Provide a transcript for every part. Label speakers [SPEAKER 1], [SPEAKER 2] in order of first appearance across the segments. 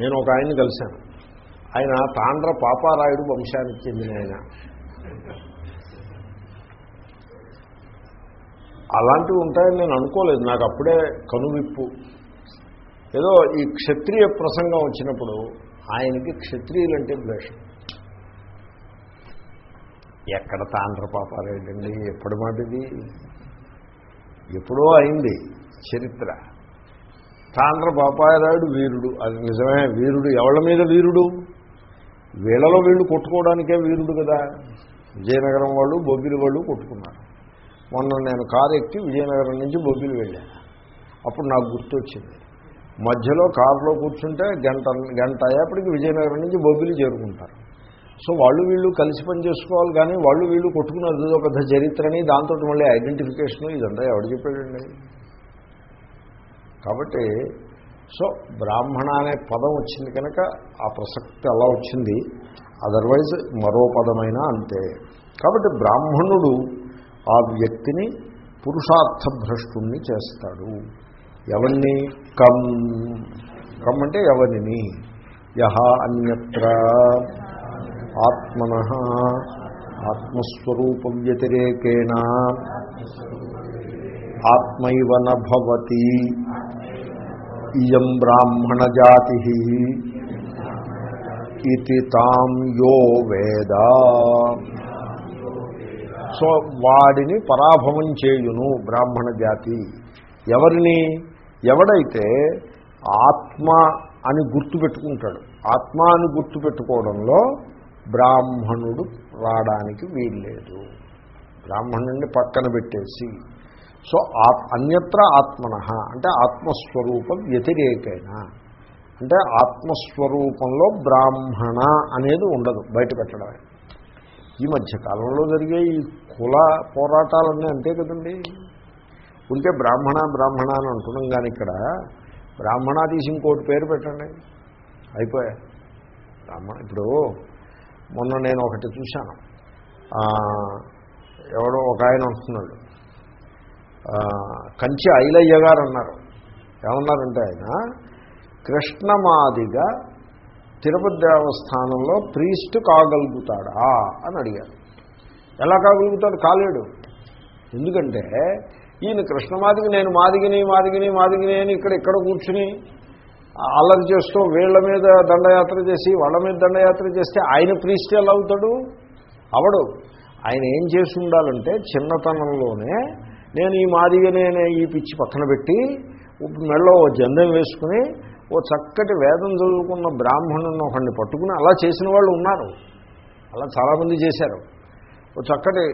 [SPEAKER 1] నేను ఒక ఆయన్ని కలిశాను. ఆయన తాండ్ర పాపారాయుడు వంశానికి చెందిన ఆయన. అలాంటివి ఉంటాయని నేను అనుకోలేదు. నాకు అప్పుడే కనువిప్పు. ఏదో ఈ క్షత్రియ ప్రసంగం వచ్చినప్పుడు ఆయనకి క్షత్రియులంటే ద్వేషం. ఎక్కడ తాండ్ర పాపారాయుడండి? ఎప్పటి మాటిది? ఎప్పుడో అయింది చరిత్ర. తాండ్ర పాపాయరాయుడు వీరుడు. అది నిజమే వీరుడు ఎవళ్ళ మీద వీరుడు? వీళ్ళలో వీళ్ళు కొట్టుకోవడానికే వీరుడు కదా. విజయనగరం వాళ్ళు బొబ్బిలి వాళ్ళు కొట్టుకున్నారు. మొన్న నేను కారు ఎక్కి విజయనగరం నుంచి బొబ్బిలి వెళ్ళాను అప్పుడు నాకు గుర్తొచ్చింది. మధ్యలో కారులో కూర్చుంటే గంట గంట అయ్యేప్పటికి విజయనగరం నుంచి బొబ్బిలి చేరుకుంటారు. సో వాళ్ళు వీళ్ళు కలిసి పని చేసుకోవాలి కానీ వాళ్ళు వీళ్ళు కొట్టుకున్నది ఏదో పెద్ద చరిత్రని దాంతో మళ్ళీ ఐడెంటిఫికేషన్ ఇదంతా ఎవడు చెప్పాడండి? కాబట్టి సో బ్రాహ్మణ అనే పదం వచ్చింది కనుక ఆ ప్రసక్తి అలా వచ్చింది. అదర్వైజ్ మరో పదమైనా అంతే. కాబట్టి బ్రాహ్మణుడు ఆ వ్యక్తిని పురుషార్థ భ్రష్టుణ్ణి చేస్తాడు. ఎవరిని కమ్ కమ్ అంటే ఎవరిని యహ అన్యత్ర. ఆత్మన. ఆత్మస్వరూప వ్యతిరేకేణ ఆత్మైవ నభవతి. ఇయం బ్రాహ్మణ జాతి ఇది తాం యో వేద. సో వాడిని పరాభవం చేయును బ్రాహ్మణ జాతి ఎవరిని? ఎవడైతే ఆత్మ అని గుర్తుపెట్టుకుంటాడు ఆత్మ అని గుర్తుపెట్టుకోవడంలో బ్రాహ్మణుడు రావడానికి వీల్లేదు. బ్రాహ్మణుడిని పక్కన పెట్టేసి సో అన్యత్ర ఆత్మన అంటే ఆత్మస్వరూప వ్యతిరేకైన? అంటే ఆత్మస్వరూపంలో బ్రాహ్మణ అనేది ఉండదు బయట పెట్టడమే. ఈ మధ్య కాలంలో జరిగే ఈ కుల పోరాటాలన్నీ అంతే కదండి. ఉంటే బ్రాహ్మణ బ్రాహ్మణ అని అంటున్నాం కానీ ఇక్కడ బ్రాహ్మణ తీసి ఇంకోటి పేరు పెట్టండి. అయిపోయా. బ్రాహ్మణ ఇప్పుడు మొన్న నేను ఒకటి చూశాను. ఎవడో ఒక ఆయన అంటున్నాడు కంచి ఐలయ్య గారు అన్నారు ఏమన్నారంటే ఆయన కృష్ణమాదిగా తిరుపతి దేవస్థానంలో ప్రీస్ట్ కాగలుగుతాడా అని అడిగారు. ఎలా కాగలుగుతాడు? కాలేడు. ఎందుకంటే ఈయన కృష్ణమాదికి నేను మాదిగిని మాదిగిని మాదిగిని అని ఇక్కడ ఇక్కడ కూర్చుని అల్లరి చేస్తూ వీళ్ళ మీద దండయాత్ర చేసి వాళ్ళ మీద దండయాత్ర చేస్తే ఆయన ప్రీస్ట్ ఎలా అవుతాడు? అవడు. ఆయన ఏం చేసి ఉండాలంటే చిన్నతనంలోనే నేను ఈ మాదిగనే ఈ పిచ్చి పక్కన పెట్టి మెళ్ళో ఓ జందం వేసుకుని ఓ చక్కటి వేదం చదువుకున్న బ్రాహ్మణుని ఒకడిని పట్టుకుని అలా చేసిన వాళ్ళు ఉన్నారు. అలా చాలామంది చేశారు. ఓ చక్కటి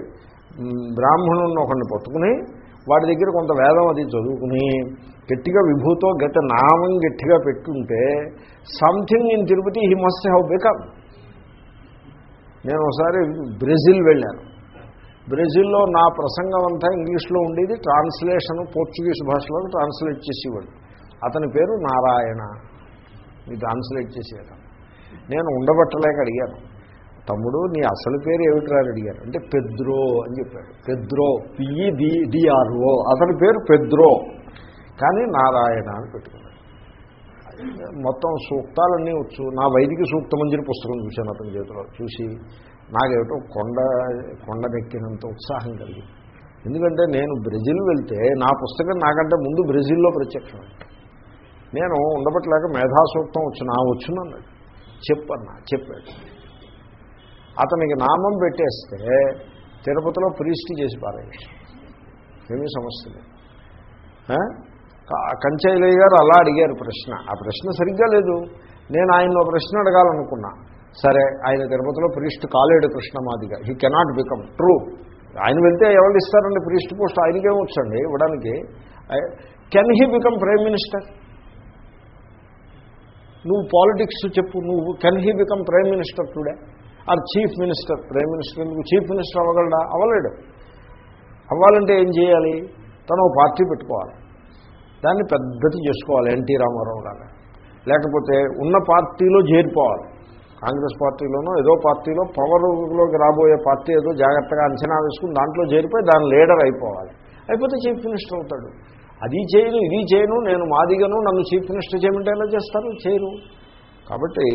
[SPEAKER 1] బ్రాహ్మణుని ఒకడిని పట్టుకుని వాడి దగ్గర కొంత వేదం అది చదువుకుని గట్టిగా విభూతో గత నామం గట్టిగా పెట్టుంటే something in Tirupati he must have become నేను ఒకసారి బ్రెజిల్ వెళ్ళాను. బ్రెజిల్లో నా ప్రసంగం అంతా ఇంగ్లీష్లో ఉండేది. ట్రాన్స్లేషన్ పోర్చుగీస్ భాషలో ట్రాన్స్లేట్ చేసేవాడు. అతని పేరు నారాయణ. మీ ట్రాన్స్లేట్ చేసేయడం నేను ఉండబట్టలేక అడిగాను. తమ్ముడు నీ అసలు పేరు ఏమిట్రా? అని అడిగారు అంటే పెద్రో అని చెప్పాడు. పెద్రో పిఈ డి డిఆర్ఓ అతని పేరు పెద్రో కానీ నారాయణ అని పెట్టుకున్నాడు. మొత్తం సూక్తాలన్నీ వచ్చు. నా వైదిక సూక్తమంజరి పుస్తకం చూశాను అతని చేతిలో. చూసి నాకేమిటో కొండ కొండనెక్కినంత ఉత్సాహం కలిగింది. ఎందుకంటే నేను బ్రెజిల్ వెళ్తే నా పుస్తకం నాకంటే ముందు బ్రెజిల్లో ప్రత్యక్షం. నేను ఉండబట్టలేక మేధాసూక్తం వచ్చిన నా వచ్చునన్నాడు చెప్పన్నా చెప్పాడు. అతనికి నామం పెట్టేస్తే తిరుపతిలో ప్రీస్ట్ చేసి పారేసి ఏమీ సమస్య లేదు. కంచైలయ్య గారు అలా అడిగారు ప్రశ్న. ఆ ప్రశ్న సరిగ్గా లేదు. నేను ఆయన ప్రశ్న అడగాలనుకున్నా. సరే ఆయన తిరుపతిలో ప్రీస్ట్ కాలేడు కృష్ణమాదిగా. హీ కెనాట్ బికమ్ ట్రూ ఆయన వెళ్తే ఎవరు ఇస్తారండి ప్రీస్ట్ పోస్ట్? ఆయనకేం వచ్చండి ఇవ్వడానికి? Can he become prime minister నువ్వు పాలిటిక్స్ చెప్పు నువ్వు can he become prime minister today or chief minister prime minister నువ్వు చీఫ్ మినిస్టర్ అవ్వగలడా? అవ్వలేడు. అవ్వాలంటే ఏం చేయాలి? తను పార్టీ పెట్టుకోవాలి. దాన్ని పెద్దది చేసుకోవాలి ఎన్టీ రామారావు గారు లేకపోతే ఉన్న పార్టీలో చేరిపోవాలి. కాంగ్రెస్ పార్టీలోనో ఏదో పార్టీలో పవర్లోకి రాబోయే పార్టీ ఏదో జాగ్రత్తగా అంచనా వేసుకుని దాంట్లో చేరిపోయి దాని లీడర్ అయిపోవాలి. అయిపోతే చీఫ్ మినిస్టర్ అవుతాడు. అది చేయను ఇది చేయను నేను మాదిగను నన్ను చీఫ్ మినిస్టర్ చేయమంటే ఎలా చేస్తారు? చేయరు. కాబట్టి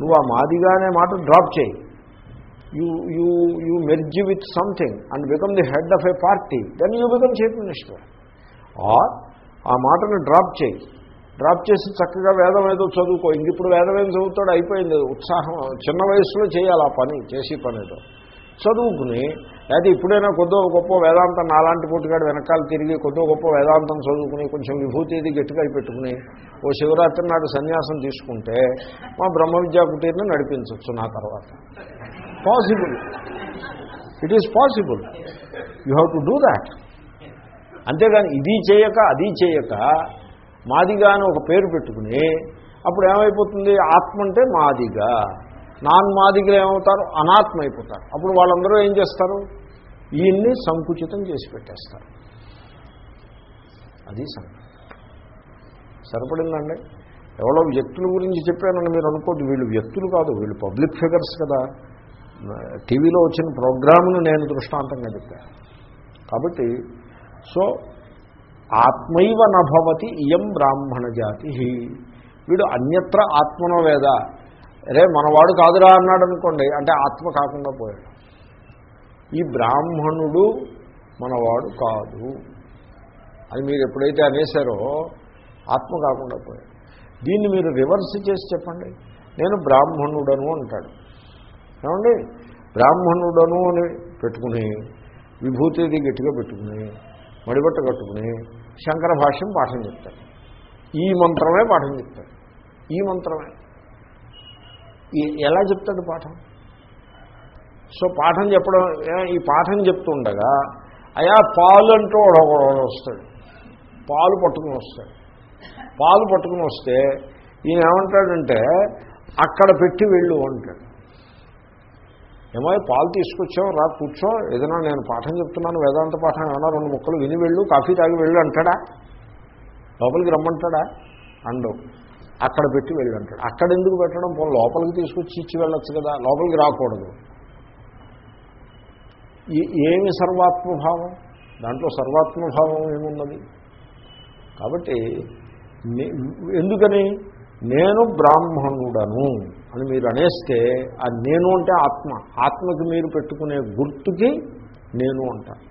[SPEAKER 1] నువ్వు ఆ మాదిగా అనే మాట డ్రాప్ చేయి. You you you merge with something and become the head of a party then you become chief minister or ఆ మాటను డ్రాప్ చేయి. డ్రాప్ చేసి చక్కగా వేదం ఏదో చదువుకో. ఇంక ఇప్పుడు వేదం ఏం చదువుతాడు? అయిపోయింది. ఉత్సాహం. చిన్న వయసులో చేయాలి ఆ పని చేసి పని ఏదో. చదువుకుని అయితే ఇప్పుడైనా కొద్దో గొప్ప వేదాంతం నాలాంటి పూటగాడు వెనకాల తిరిగి కొద్దో గొప్ప వేదాంతం చదువుకుని కొంచెం విభూతిది గట్టిగా పెట్టుకుని ఓ శివరాత్రి నాడు సన్యాసం తీసుకుంటే మా బ్రహ్మ విద్యా కుటీర్ని నడిపించవచ్చు నా తర్వాత. Possible it is possible you have to do that అంతేగాని ఇది చేయక అది చేయక మాదిగా అని ఒక పేరు పెట్టుకుని అప్పుడు ఏమైపోతుంది? ఆత్మ అంటే మాదిగా. నాన్ మాదిగా ఏమవుతారు? అనాత్మ అయిపోతారు. అప్పుడు వాళ్ళందరూ ఏం చేస్తారు? ఈయన్ని సంకుచితం చేసి పెట్టేస్తారు. అది సంగతి. సరిపడిందండి? ఎవరో వ్యక్తుల గురించి చెప్పానని మీరు అనుకోద్దు వీళ్ళు వ్యక్తులు కాదు. వీళ్ళు పబ్లిక్ ఫిగర్స్ కదా. టీవీలో వచ్చిన ప్రోగ్రామ్ను నేను దృష్టాంతంగా చెప్పాను. కాబట్టి సో ఆత్మైవ నభవతి ఇయం బ్రాహ్మణ జాతి. వీడు అన్యత్ర ఆత్మనో వేద? అరే మనవాడు కాదురా అన్నాడు అనుకోండి అంటే ఆత్మ కాకుండా పోయాడు. ఈ బ్రాహ్మణుడు మనవాడు కాదు. అని మీరు ఎప్పుడైతే అనేసారో ఆత్మ కాకుండా పోయాడు. దీన్ని మీరు రివర్స్ చేసి చెప్పండి. నేను బ్రాహ్మణుడను అంటాడు. ఏమండి? బ్రాహ్మణుడను అని పెట్టుకుని విభూతిది గట్టిగా పెట్టుకుని మడిబట్ట కట్టుకుని శంకర భాష్యం పాఠం చెప్తాడు ఈ మంత్రమే పాఠం చెప్తాడు ఈ మంత్రమే. ఈ ఎలా చెప్తాడు పాఠం? సో పాఠం చెప్పడం ఈ పాఠం చెప్తుండగా అయా పాలు అంటూ ఒకడు వస్తాడు. పాలు పట్టుకుని వస్తాడు. పాలు పట్టుకుని వస్తే ఈయన ఏమంటాడంటే అక్కడ పెట్టి వెళ్ళు అంటాడు. ఏమో పాలు తీసుకొచ్చావు రా కూర్చో. ఏదైనా నేను పాఠం చెప్తున్నాను వేదాంత పాఠం ఏమన్నా రెండు ముక్కలు విని వెళ్ళు కాఫీ తాగి వెళ్ళు అంటాడా? లోపలికి రమ్మంటాడా? అండవు అక్కడ పెట్టి వెళ్ళు అంటాడు. అక్కడ ఎందుకు పెట్టడం? పోనీ లోపలికి తీసుకొచ్చి ఇచ్చి వెళ్ళొచ్చు కదా. లోపలికి రాకూడదు. ఏమి సర్వాత్మభావం? దాంట్లో సర్వాత్మభావం ఏమున్నది? కాబట్టి ఎందుకని? నేను బ్రాహ్మణుడను. అని మీరు అనేస్తే ఆ నేను అంటే ఆత్మ. ఆత్మకి మీరు పెట్టుకునే గుర్తుకి నేను అంటారు.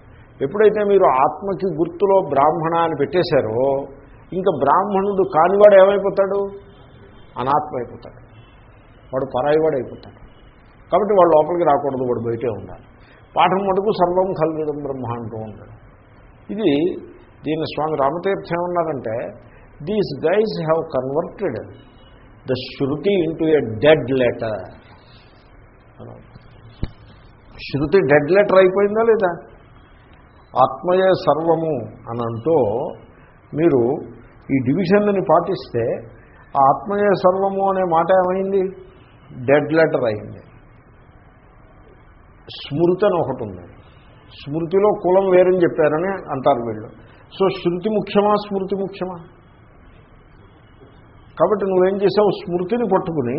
[SPEAKER 1] ఎప్పుడైతే మీరు ఆత్మకి గుర్తులో బ్రాహ్మణ అని పెట్టేశారో ఇంకా బ్రాహ్మణుడు కానివాడు ఏమైపోతాడు? అనాత్మ అయిపోతాడు. వాడు పరాయివాడు అయిపోతాడు. కాబట్టి వాడు లోపలికి రాకూడదు వాడు బయటే ఉండాలి. పాఠం మటుకు సర్వం కల్విదం బ్రహ్మ అంటూ ఉంటాడు ఇది దీన్ని స్వామి రామతీర్థం ఏమన్నారంటే these guys have converted the Shruti into a dead letter. Shruti dead letter అయిపోయిందా లేదా? ఆత్మయే సర్వము అనంతో మీరు ఈ డివిజన్ని పాటిస్తే ఆ ఆత్మయే సర్వము అనే మాట ఏమైంది? డెడ్ లెటర్ అయింది. స్మృతి అని ఒకటి ఉంది. స్మృతిలో కులం వేరని చెప్పారని అంటారు వీళ్ళు. సో శృతి ముఖ్యమా స్మృతి ముఖ్యమా? కాబట్టి నువ్వేం చేసావు? స్మృతిని పట్టుకుని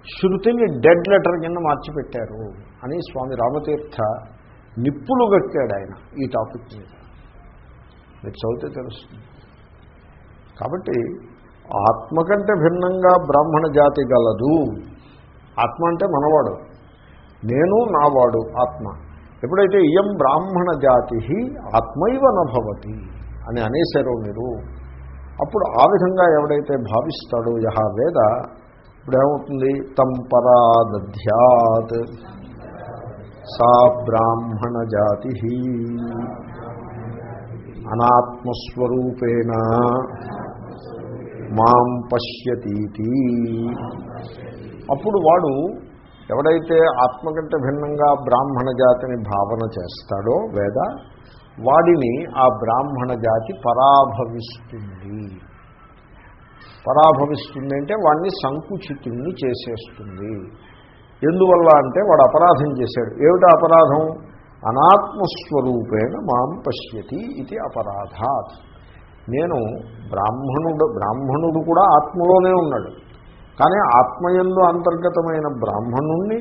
[SPEAKER 1] శృతిని డెడ్ లెటర్ కింద మార్చిపెట్టారు అని స్వామి రామతీర్థ నిప్పులు కట్టాడు ఆయన ఈ టాపిక్ మీద. మీరు చదివితే తెలుస్తుంది. కాబట్టి ఆత్మ కంటే భిన్నంగా బ్రాహ్మణ జాతి గలదు. ఆత్మ అంటే మనవాడు. నేను నావాడు ఆత్మ. ఎప్పుడైతే ఇయం బ్రాహ్మణ జాతి ఆత్మైవ నభవతి అని అనేశారో మీరు అప్పుడు ఆ విధంగా ఎవడైతే భావిస్తాడో యహ వేద ఇప్పుడేమవుతుంది తం సా బ్రాహ్మణ జాతి అనాత్మస్వరూపేణ మాం పశ్యతీతి. అప్పుడు వాడు ఎవడైతే ఆత్మ కంటే భిన్నంగా బ్రాహ్మణ జాతిని భావన చేస్తాడో వేద వాడిని ఆ బ్రాహ్మణ జాతి పరాభవిస్తుంది. పరాభవిస్తుంది అంటే వాడిని సంకుచితుణ్ణి చేసేస్తుంది. ఎందువల్ల అంటే వాడు అపరాధం చేశాడు. ఏమిటి అపరాధం? అనాత్మస్వరూపేణ మాం పశ్యతి ఇది అపరాధాత్. నేను బ్రాహ్మణుడు బ్రాహ్మణుడు కూడా ఆత్మలోనే ఉన్నాడు. కానీ ఆత్మయందు అంతర్గతమైన బ్రాహ్మణుణ్ణి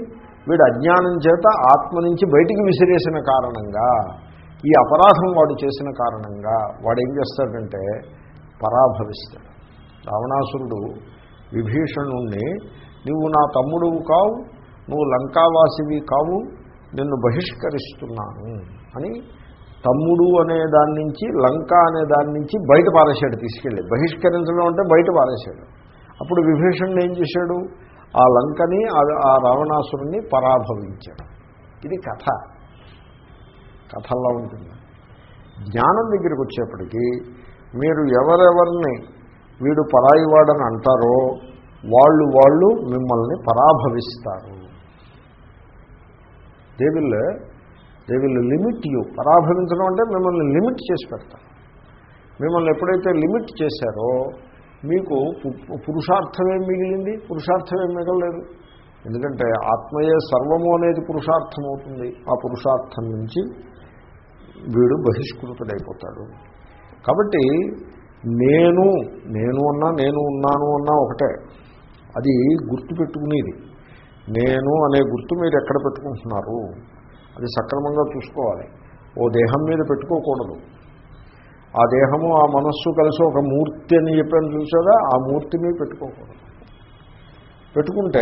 [SPEAKER 1] వీడు అజ్ఞానం చేత ఆత్మ నుంచి బయటికి విసిరేసిన కారణంగా ఈ అపరాధం వాడు చేసిన కారణంగా వాడు ఏం చేస్తాడంటే పరాభవిస్తాడు. రావణాసురుడు విభీషణుణ్ణి నువ్వు నా తమ్ముడువు కావు నువ్వు లంకావాసివి కావు నిన్ను బహిష్కరిస్తున్నాను అని తమ్ముడు అనే దాని నుంచి లంక అనే దాని నుంచి బయట పారేశాడు తీసుకెళ్ళి. బహిష్కరించడం అంటే బయట పారేశాడు. అప్పుడు విభీషణుడు ఏం చేశాడు? ఆ లంకని ఆ- ఆ రావణాసురుణ్ణి పరాభవించాడు. ఇది కథ. కథల్లో ఉంటుంది. జ్ఞానం దగ్గరికి వచ్చేప్పటికీ మీరు ఎవరెవరిని వీడు పరాయివాడని అంటారో వాళ్ళు వాళ్ళు మిమ్మల్ని పరాభవిస్తారు. They will they will limit you పరాభవించడం అంటే మిమ్మల్ని లిమిట్ చేసి పెడతారు. మిమ్మల్ని ఎప్పుడైతే లిమిట్ చేశారో మీకు పురుషార్థమేం మిగిలింది? పురుషార్థమేం మిగలలేదు. ఎందుకంటే ఆత్మయే సర్వము అనేది పురుషార్థం అవుతుంది ఆ పురుషార్థం నుంచి వీడు బహిష్కృతుడైపోతాడు. కాబట్టి నేను నేను అన్నా నేను ఉన్నాను అన్నా ఒకటే. అది గుర్తు పెట్టుకునేది. నేను అనే గుర్తు మీరు ఎక్కడ పెట్టుకుంటున్నారు? అది సక్రమంగా చూసుకోవాలి. ఓ దేహం మీద పెట్టుకోకూడదు. ఆ దేహము ఆ మనస్సు కలిసి ఒక మూర్తి అని చెప్పాను చూసారా? ఆ మూర్తి మీద పెట్టుకోకూడదు. పెట్టుకుంటే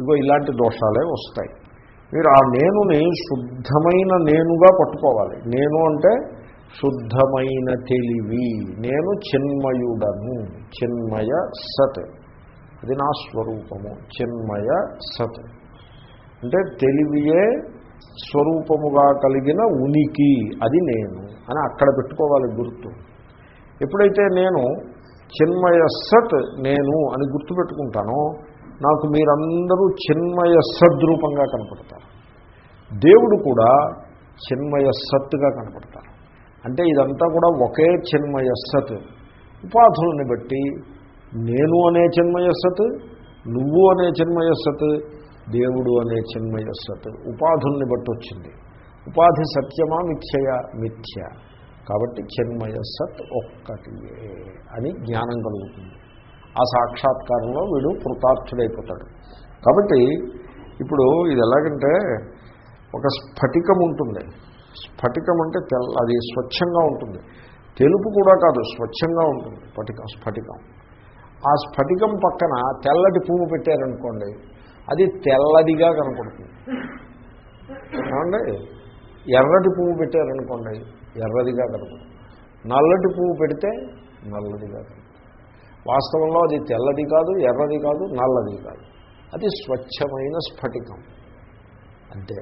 [SPEAKER 1] ఇగో ఇలాంటి దోషాలే వస్తాయి. మీరు ఆ నేనుని శుద్ధమైన నేనుగా పట్టుకోవాలి. నేను అంటే శుద్ధమైన తెలివి. నేను చిన్మయుడను. చిన్మయ సత్. అది నా స్వరూపము. చిన్మయ సత్. అంటే తెలివియే స్వరూపముగా కలిగిన ఉనికి. అది నేను అని అక్కడ పెట్టుకోవాలి గుర్తు. ఎప్పుడైతే నేను చిన్మయ సత్ నేను అని గుర్తు పెట్టుకుంటానో నాకు మీరందరూ చిన్మయ సద్రూపంగా కనపడతారు. దేవుడు కూడా చిన్మయ సత్తుగా కనపడతారు. అంటే ఇదంతా కూడా ఒకే చిన్మయ సత్. ఉపాధుల్ని బట్టి నేను అనే చిన్మయ సత్ నువ్వు అనే చిన్మయ సత్ దేవుడు అనే చిన్మయ సత్. ఉపాధుల్ని బట్టి వచ్చింది. ఉపాధి సత్యమా మిథ్యయా? మిథ్య. కాబట్టి చిన్మయ సత్ ఒక్కటియే అని జ్ఞానం కలుగుతుంది. ఆ సాక్షాత్కారంలో వీడు కృతార్థుడైపోతాడు. కాబట్టి ఇప్పుడు ఇది ఎలాగంటే ఒక స్ఫటికం ఉంటుంది. స్ఫటికం అంటే తెల్ల అది స్వచ్ఛంగా ఉంటుంది. తెలుపు కూడా కాదు స్వచ్ఛంగా ఉంటుంది స్ఫటికం స్ఫటికం. ఆ స్ఫటికం పక్కన తెల్లటి పువ్వు పెట్టారనుకోండి అది తెల్లదిగా కనపడుతుంది. ఏమండి? ఎర్రటి పువ్వు పెట్టారనుకోండి ఎర్రదిగా కనపడుతుంది. నల్లటి పువ్వు పెడితే నల్లదిగా కనపడుతుంది. వాస్తవంలో అది తెల్లది కాదు ఎర్రది కాదు నల్లది కాదు. అది స్వచ్ఛమైన స్ఫటికం. అంతే.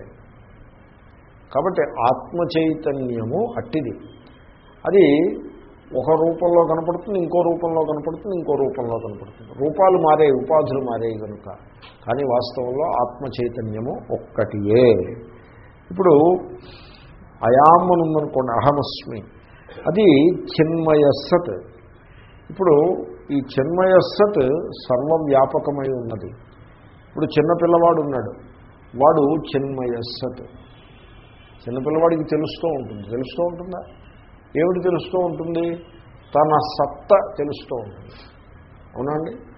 [SPEAKER 1] కాబట్టి ఆత్మ చైతన్యము అట్టిది. అది ఒక రూపంలో కనపడుతుంది ఇంకో రూపంలో కనపడుతుంది ఇంకో రూపంలో కనపడుతుంది. రూపాలు మారే ఉపాధులు మారేవి కనుక. కానీ వాస్తవంలో ఆత్మ చైతన్యము ఒక్కటియే. ఇప్పుడు అయామ్ అహమస్మి. అది చిన్మయ సత్ ఇప్పుడు ఈ చిన్మయ సత్ సర్వవ్యాపకమై ఉన్నది. ఇప్పుడు చిన్నపిల్లవాడు ఉన్నాడు. వాడు చిన్మయ సత్. చిన్నపిల్లవాడికి తెలుస్తూ ఉంటుంది. తెలుస్తూ ఉంటుందా? ఏమిటి తెలుస్తూ ఉంటుంది? తన సత్త తెలుస్తూ ఉంటుంది. అవునండి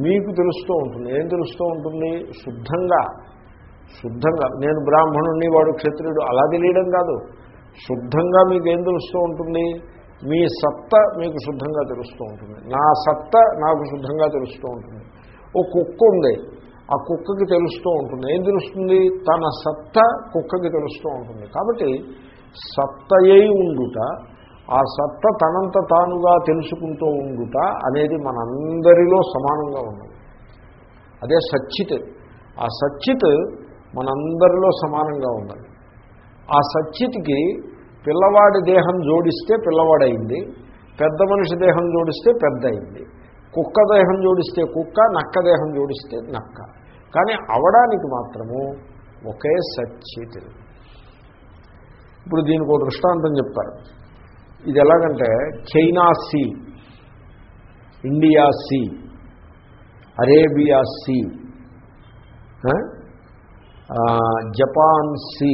[SPEAKER 1] మీకు తెలుస్తూ ఉంటుంది. ఏం తెలుస్తూ ఉంటుంది? శుద్ధంగా. శుద్ధంగా. నేను బ్రాహ్మణుణ్ణి వాడు క్షత్రియుడు. అలా తెలియడం కాదు. శుద్ధంగా మీకు ఏం తెలుస్తూ ఉంటుంది? మీ సత్త మీకు శుద్ధంగా తెలుస్తూ ఉంటుంది. నా సత్త నాకు శుద్ధంగా తెలుస్తూ ఉంటుంది. ఓ కుక్క ఉంది. ఆ కుక్కకి తెలుస్తూ ఉంటుంది. ఏం తెలుస్తుంది? తన సత్త కుక్కకి తెలుస్తూ ఉంటుంది. కాబట్టి సత్తయై ఉండుట ఆ సత్త తనంత తానుగా తెలుసుకుంటూ ఉండుట అనేది మనందరిలో సమానంగా ఉన్నది. అదే సచ్చిత్. ఆ సచ్చిత్ మనందరిలో సమానంగా ఉన్నది. ఆ సచ్చిత్కి పిల్లవాడి దేహం జోడిస్తే పిల్లవాడైంది పెద్ద మనిషి దేహం జోడిస్తే పెద్ద అయింది కుక్క దేహం జోడిస్తే కుక్క నక్క దేహం జోడిస్తే నక్క. కానీ అవడానికి మాత్రము ఒకే సచ్చిత్ ఇప్పుడు దీనికి ఒక దృష్టాంతం చెప్తారు. ఇది ఎలాగంటే China sea India sea Arabia sea Japan sea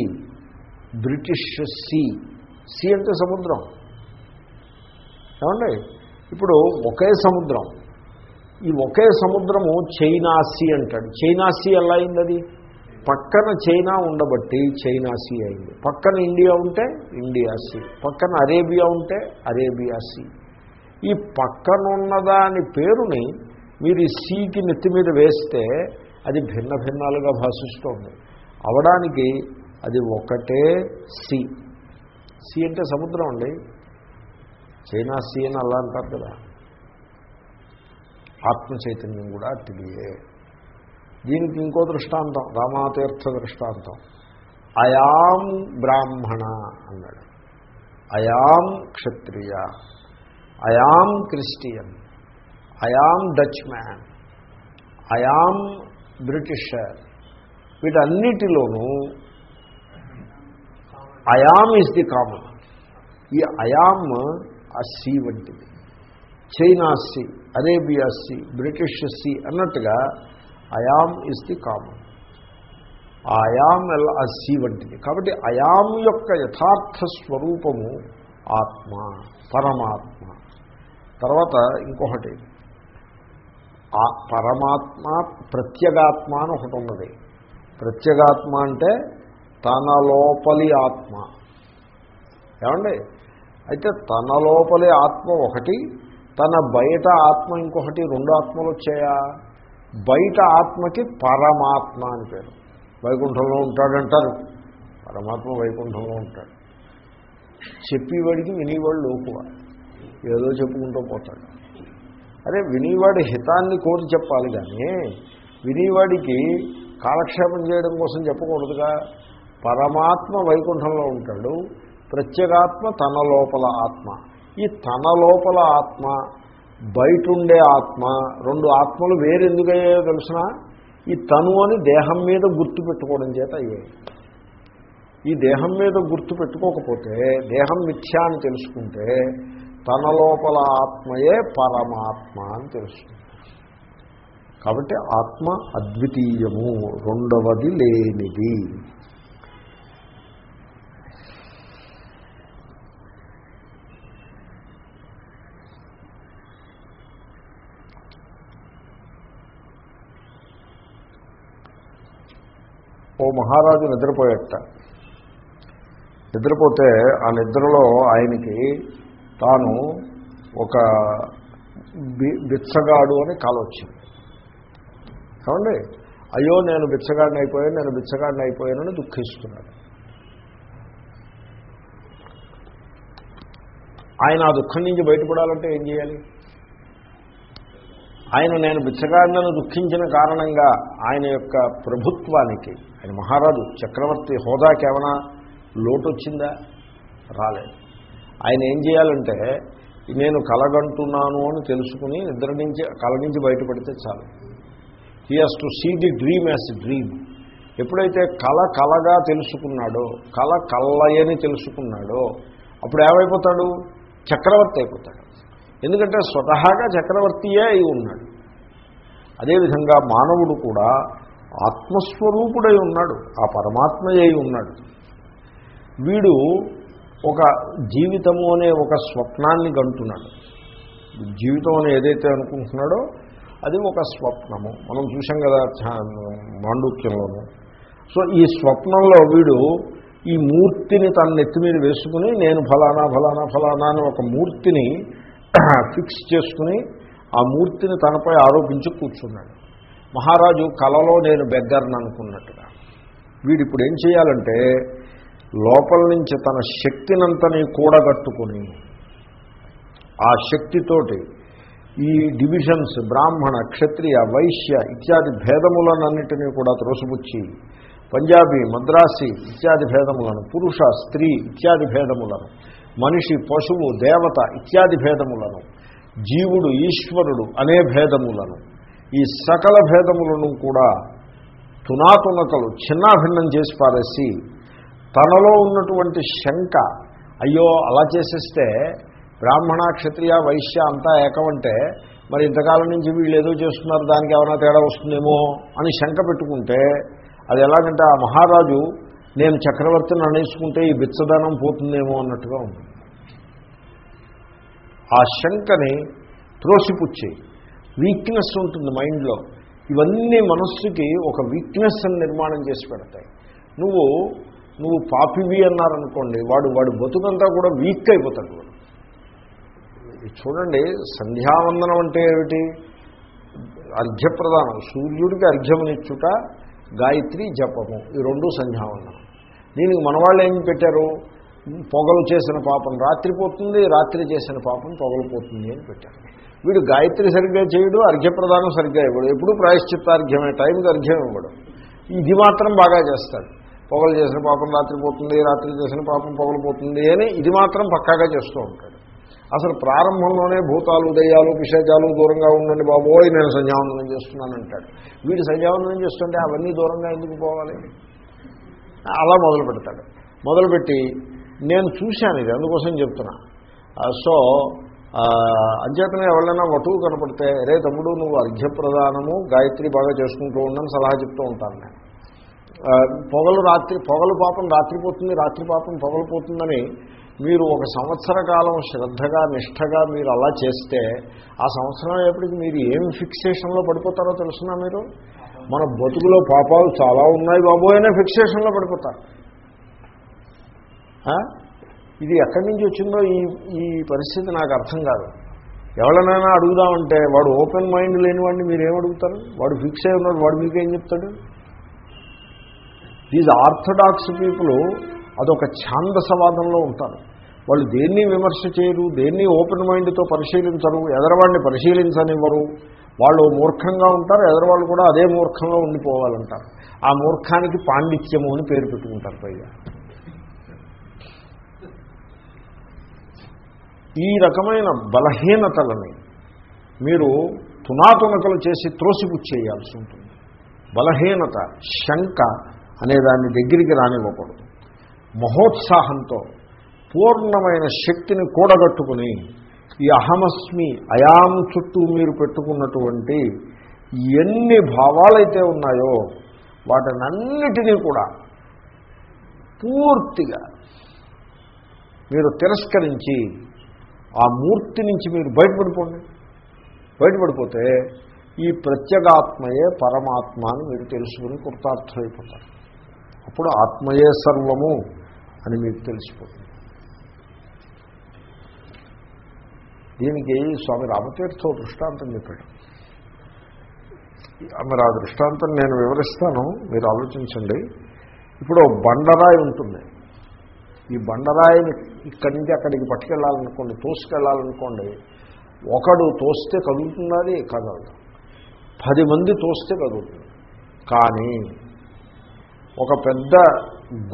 [SPEAKER 1] British sea sea అంటే సముద్రం. ఏమండి? ఇప్పుడు ఒకే సముద్రం. ఈ ఒకే సముద్రము చైనా సి అంటాడు. చైనా సీ ఎలా అయింది అది పక్కన చైనా ఉండబట్టి చైనా సీ అయింది. పక్కన ఇండియా ఉంటే ఇండియా సి. పక్కన అరేబియా ఉంటే అరేబియా సి. ఈ పక్కనున్నదాని పేరుని మీరు ఈ సీకి నెత్తి మీద వేస్తే అది భిన్న భిన్నాలుగా భాషిస్తోంది. అవడానికి అది ఒకటే సి. సి అంటే సముద్రం అండి. చైనా సీ అని అలా అంటారు కదా. ఆత్మ చైతన్యం కూడా అట్టిదియే దీనికి ఇంకో దృష్టాంతం రామాతీర్థ దృష్టాంతం. అయాం బ్రాహ్మణ అన్నాడు. I am Kshatriya. I am Christian. I am Dutch man. I am Britisher. వీటన్నిటిలోనూ I am is the common ఈ అయామ్ ఆ సి వంటిది. China sea Arabia sea British sea అన్నట్టుగా I am is the common ఆ I am ఆ sea వంటిది. కాబట్టి I am యొక్క యథార్థ స్వరూపము ఆత్మ పరమాత్మ. తర్వాత ఇంకొకటి. ఆ పరమాత్మ ప్రత్యేగాత్మ అని ఒకటి ఉన్నది. ప్రత్యేగాత్మ అంటే తన లోపలి ఆత్మ. ఏమండి? అయితే తన లోపలి ఆత్మ ఒకటి తన బయట ఆత్మ ఇంకొకటి రెండు ఆత్మలు వచ్చాయా? బయట ఆత్మకి పరమాత్మ అని పేరు. వైకుంఠంలో ఉంటాడంటారు. పరమాత్మ వైకుంఠంలో ఉంటాడు. చెప్పేవాడికి వినేవాడు లోకువ. ఏదో చెప్పుకుంటూ పోతాడు. అదే వినేవాడి హితాన్ని కోరి చెప్పాలి కానీ వినేవాడికి కాలక్షేపం చేయడం కోసం చెప్పకూడదుగా? పరమాత్మ వైకుంఠంలో ఉంటాడు ప్రత్యేగాత్మ తన లోపల ఆత్మ. ఈ తన లోపల ఆత్మ బయటుండే ఆత్మ రెండు ఆత్మలు వేరెందుకయ్యాయో తెలిసిన ఈ తను అని దేహం మీద గుర్తు పెట్టుకోవడం చేత అయ్యాయి. ఈ దేహం మీద గుర్తు పెట్టుకోకపోతే దేహం మిథ్యా అని తెలుసుకుంటే తన లోపల ఆత్మయే పరమాత్మ అని తెలుస్తుంది. కాబట్టి ఆత్మ అద్వితీయము రెండవది లేనిది. ఓ మహారాజు నిద్రపోయేట. నిద్రపోతే ఆ నిద్రలో ఆయనకి తాను ఒక బిచ్చగాడు అని కాల వచ్చింది కావండి అయ్యో నేను బిచ్చగాడిని అయిపోయాను నేను బిచ్చగాడిని అయిపోయానని దుఃఖిస్తున్నాడు. ఆయన ఆ దుఃఖం నుంచి బయటపడాలంటే ఏం చేయాలి? ఆయన నేను బిచ్చగాడినను దుఃఖించిన కారణంగా ఆయన యొక్క ప్రభుత్వానికి ఆయన మహారాజు చక్రవర్తి హోదాకి ఏమైనా లోటు వచ్చిందా రాలేదు. ఆయన ఏం చేయాలంటే నేను కలగంటున్నాను అని తెలుసుకుని నిద్ర నుంచి కల నుంచి బయటపడితే చాలు. He has to see the dream as dream ఎప్పుడైతే కళ కలగా తెలుసుకున్నాడో కళ కళ్ళయని తెలుసుకున్నాడో అప్పుడు ఏమైపోతాడు? చక్రవర్తి అయిపోతాడు. ఎందుకంటే స్వతహాగా చక్రవర్తియే అయి ఉన్నాడు. అదేవిధంగా మానవుడు కూడా ఆత్మస్వరూపుడై ఉన్నాడు ఆ పరమాత్మయే ఉన్నాడు. వీడు ఒక జీవితము అనే ఒక స్వప్నాన్ని గంటున్నాడు. జీవితం అని ఏదైతే అనుకుంటున్నాడో అది ఒక స్వప్నము. మనం చూసాం కదా మాండూక్యంలోను. సో ఈ స్వప్నంలో వీడు ఈ మూర్తిని తన నెత్తి మీద వేసుకుని నేను ఫలానా ఫలానా ఫలానా అని ఒక మూర్తిని ఫిక్స్ చేసుకుని ఆ మూర్తిని తనపై ఆరోపించి కూర్చున్నాడు. మహారాజు కలలో నేను బెగ్గర్ని అనుకున్నట్టుగా. వీడు ఇప్పుడు ఏం చేయాలంటే లోపల నుంచి తన శక్తినంతని కూడగట్టుకుని ఆ శక్తితోటి ఈ డివిజన్స్ బ్రాహ్మణ క్షత్రియ వైశ్య ఇత్యాది భేదములనన్నిటినీ కూడా త్రోసిపుచ్చి పంజాబీ మద్రాసి ఇత్యాది భేదములను పురుష స్త్రీ ఇత్యాది భేదములను మనిషి పశువు దేవత ఇత్యాది భేదములను జీవుడు ఈశ్వరుడు అనే భేదములను ఈ సకల భేదములను కూడా తునాతునకలు చిన్నాభిన్నం చేసి పారేసి తనలో ఉన్నటువంటి శంక అయ్యో అలా చేసేస్తే బ్రాహ్మణ క్షత్రియ వైశ్య అంతా ఏకమంటే మరి ఇంతకాలం నుంచి వీళ్ళు ఏదో చేస్తున్నారు దానికి ఏమైనా తేడా వస్తుందేమో అని శంక పెట్టుకుంటే అది ఎలాగంటే ఆ మహారాజు నేను చక్రవర్తిని అనేసుకుంటే ఈ బిచ్చదనం పోతుందేమో అన్నట్టుగా ఉంది. ఆ శంకని త్రోసిపుచ్చి వీక్నెస్ ఉంటుంది మైండ్లో. ఇవన్నీ మనస్సుకి ఒక వీక్నెస్ అని నిర్మాణం చేసి పెడతాయి. నువ్వు నువ్వు పాపివి అన్నారనుకోండి వాడు వాడు బతుకంతా కూడా వీక్ అయిపోతాడు వాడు. చూడండి సంధ్యావందనం అంటే ఏమిటి? అర్ఘ్యప్రదానం. సూర్యుడికి అర్ఘ్యమునిచ్చుట గాయత్రి జపము. ఈ రెండు సంధ్యావందనం. దీనికి మనవాళ్ళు ఏం పెట్టారు? పొగలు చేసిన పాపం రాత్రి పోతుంది రాత్రి చేసిన పాపం పొగలు పోతుంది అని పెట్టారు. వీడు గాయత్రి సరిగ్గా చేయడు అర్ఘ్యప్రదానం సరిగ్గా ఇవ్వడు. ఎప్పుడు ప్రాయశ్చిత్తార్ఘ్యమే టైంకి అర్ఘ్యం ఇవ్వడు. ఇది మాత్రం బాగా చేస్తాడు. పొగలు చేసిన పాపం రాత్రి పోతుంది రాత్రి చేసిన పాపం పొగలు పోతుంది అని ఇది మాత్రం పక్కాగా చేస్తూ ఉంటాడు. అసలు ప్రారంభంలోనే భూతాలు దయ్యాలు పిశాచాలు దూరంగా ఉండండి బాబోయ్ నేను సంధ్యావందనం చేస్తున్నాను అంటాడు వీడు సంధ్యావందనం చేస్తుంటే అవన్నీ దూరంగా ఎందుకు పోవాలి? అలా మొదలు పెడతాడు. మొదలుపెట్టి నేను చూశాను ఇది అందుకోసం చెప్తున్నా. సో ఆ, అంచేతనే ఎవరైనా వటువు కనపడితే రే తమ్ముడు నువ్వు అర్ఘ్యప్రదానము గాయత్రి బాగా చేసుకుంటూ ఉండని సలహా చెప్తూ ఉంటాను నేను. పొగలు రాత్రి పొగలు పాపం రాత్రి పోతుంది రాత్రి పాపం పొగలు పోతుందని మీరు ఒక సంవత్సర కాలం శ్రద్ధగా నిష్టగా మీరు అలా చేస్తే ఆ సంవత్సరం ఎప్పటికి మీరు ఏం ఫిక్సేషన్లో పడిపోతారో తెలుసునా మీరు? మన బతుకులో పాపాలు చాలా ఉన్నాయి బాబోయనే ఫిక్సేషన్లో పడిపోతారు. ఇది ఎక్కడి నుంచి వచ్చిందో ఈ ఈ పరిస్థితి నాకు అర్థం కాదు. ఎవరినైనా అడుగుదామంటే వాడు ఓపెన్ మైండ్ లేని వాడిని మీరు ఏం అడుగుతారు? వాడు ఫిక్స్ అయి ఉన్నాడు వాడు మీకేం చెప్తాడు? దీస్ ఆర్థడాక్స్ పీపుల్ అదొక ఛాందసవాదంలో ఉంటారు. వాళ్ళు దేన్ని విమర్శ చేయరు దేన్ని ఓపెన్ మైండ్తో పరిశీలించరు ఎదరవాడిని పరిశీలించనివ్వరు. వాళ్ళు మూర్ఖంగా ఉంటారు ఎదరవాళ్ళు కూడా అదే మూర్ఖంగా ఉండిపోవాలంటారు. ఆ మూర్ఖానికి పాండిత్యము అని పేరు పెట్టుకుంటారు పైగా. ఈ రకమైన బలహీనతలని మీరు తునాతునకలు చేసి త్రోసిపుచ్చేయాల్సి ఉంటుంది. బలహీనత శంక అనే దాన్ని దగ్గరికి రానివ్వకూడదు. మహోత్సాహంతో పూర్ణమైన శక్తిని కూడగట్టుకుని ఈ అహమస్మి అయాం చుట్టూ మీరు పెట్టుకున్నటువంటి ఎన్ని భావాలైతే ఉన్నాయో వాటినన్నిటినీ కూడా పూర్తిగా మీరు తిరస్కరించి ఆ మూర్తి నుంచి మీరు బయటపడిపోండి. బయటపడిపోతే ఈ ప్రత్యేగాత్మయే పరమాత్మ అని మీరు తెలుసుకుని కృతార్థమైపోతారు. అప్పుడు ఆత్మయే సర్వము అని మీకు తెలిసిపోతుంది. దీనికి స్వామి రామతీర్థ దృష్టాంతం చెప్పాడు. మరి ఆ దృష్టాంతం నేను వివరిస్తాను మీరు ఆలోచించండి. ఇప్పుడు బండరాయి ఉంటుంది. ఈ బండరాయిని ఇక్కడి నుంచి అక్కడికి పట్టుకెళ్ళాలనుకోండి తోసుకెళ్ళాలనుకోండి ఒకడు తోస్తే కదులుతున్నది కదలదు పది మంది తోస్తే కదులుతుంది. కానీ ఒక పెద్ద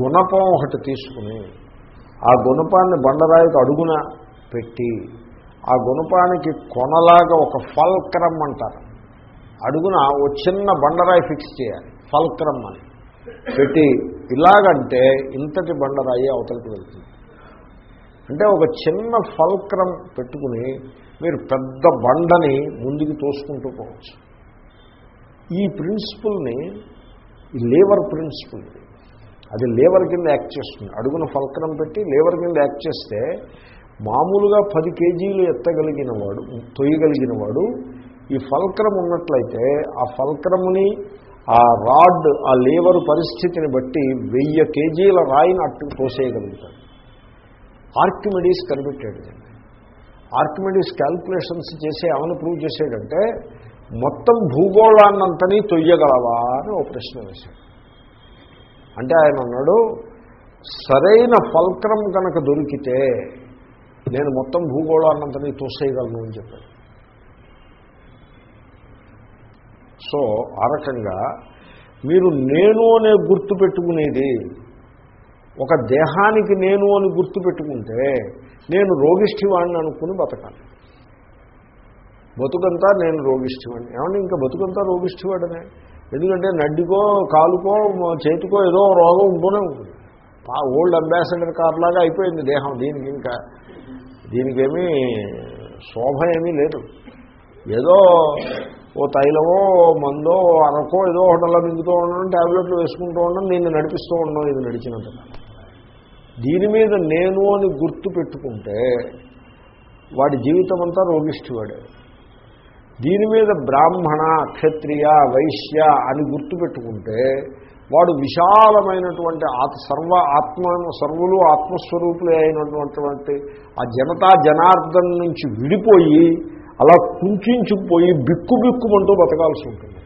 [SPEAKER 1] గుణపం ఒకటి తీసుకుని ఆ గుణపాన్ని బండరాయికి అడుగున పెట్టి ఆ గుణపానికి కొనలాగా ఒక ఫల్క్రమ్ అంటారు. అడుగున ఓ చిన్న బండరాయి ఫిక్స్ చేయాలి ఫల్క్రమ్ అని. పెట్టి ఇలాగంటే ఇంతటి బండరాయి అవతలికి వెళ్తుంది. అంటే ఒక చిన్న ఫల్క్రం పెట్టుకుని మీరు పెద్ద బండని ముందుకు తోసుకుంటూ పోవచ్చు. ఈ ప్రిన్సిపుల్ని ఈ లేవర్ ప్రిన్సిపుల్ అది లేవర్ కింద యాక్ట్ చేస్తుంది. అడుగున ఫల్క్రం పెట్టి లేవర్ కింద యాక్ట్ చేస్తే మామూలుగా పది కేజీలు ఎత్తగలిగిన వాడు తొయ్యగలిగిన వాడు ఈ ఫల్క్రం ఉన్నట్లయితే ఆ ఫల్క్రముని ఆ రాడ్ ఆ లేవర్ పరిస్థితిని బట్టి వెయ్యి కేజీల రాయిని అట్టు తోసేయగలుగుతాడు. ఆర్కిమెడీస్ కనిపెట్టాడు ఆర్కిమెడీస్ క్యాల్కులేషన్స్ చేసి ఏమని ప్రూవ్ చేసాడంటే మొత్తం భూగోళాన్నంతని తొయ్యగలవా అని ఓ ప్రశ్న వేశాడు. అంటే ఆయన అన్నాడు సరైన ఫల్క్రం కనుక దొరికితే నేను మొత్తం భూగోళాన్నంతని తోసేయగలను అని చెప్పాడు. సో ఆ రకంగా మీరు నేను అనే గుర్తు పెట్టుకునేది ఒక దేహానికి నేను అని గుర్తు పెట్టుకుంటే నేను రోగిష్ఠివాణ్ణి అనుకుని బతకాలి. బతుకంతా నేను రోగిష్ఠివాణ్ణి ఏమంటే ఇంకా బతుకంతా రోగిష్ఠివాడనే ఎందుకంటే నడ్డికో కాలుకో చేతికో ఏదో రోగం ఉంటూనే ఉంటుంది. ఆ ఓల్డ్ అంబాసిడర్ కార్లాగా అయిపోయింది దేహం దీనికి ఇంకా. దీనికేమీ శోభ ఏమీ లేదు. ఏదో ఓ తైలమో మందో అరకో ఏదో హోటల్లో మింగుతూ ఉండడం ట్యాబ్లెట్లు వేసుకుంటూ ఉండడం నేను నడిపిస్తూ ఉండడం ఇది నడిచినంత దీని మీద నేను అని గుర్తు పెట్టుకుంటే వాడి జీవితం అంతా రోగిష్ఠివాడే దీని మీద బ్రాహ్మణ క్షత్రియ వైశ్య అని గుర్తు పెట్టుకుంటే వాడు విశాలమైనటువంటి ఆత్ సర్వ ఆత్మ సర్వులు ఆత్మస్వరూపులే అయినటువంటి ఆ జనతా జనార్దన్ నుంచి విడిపోయి అలా కుంచుకుపోయి బిక్కు బిక్కుమంటూ బతకాల్సి ఉంటుంది.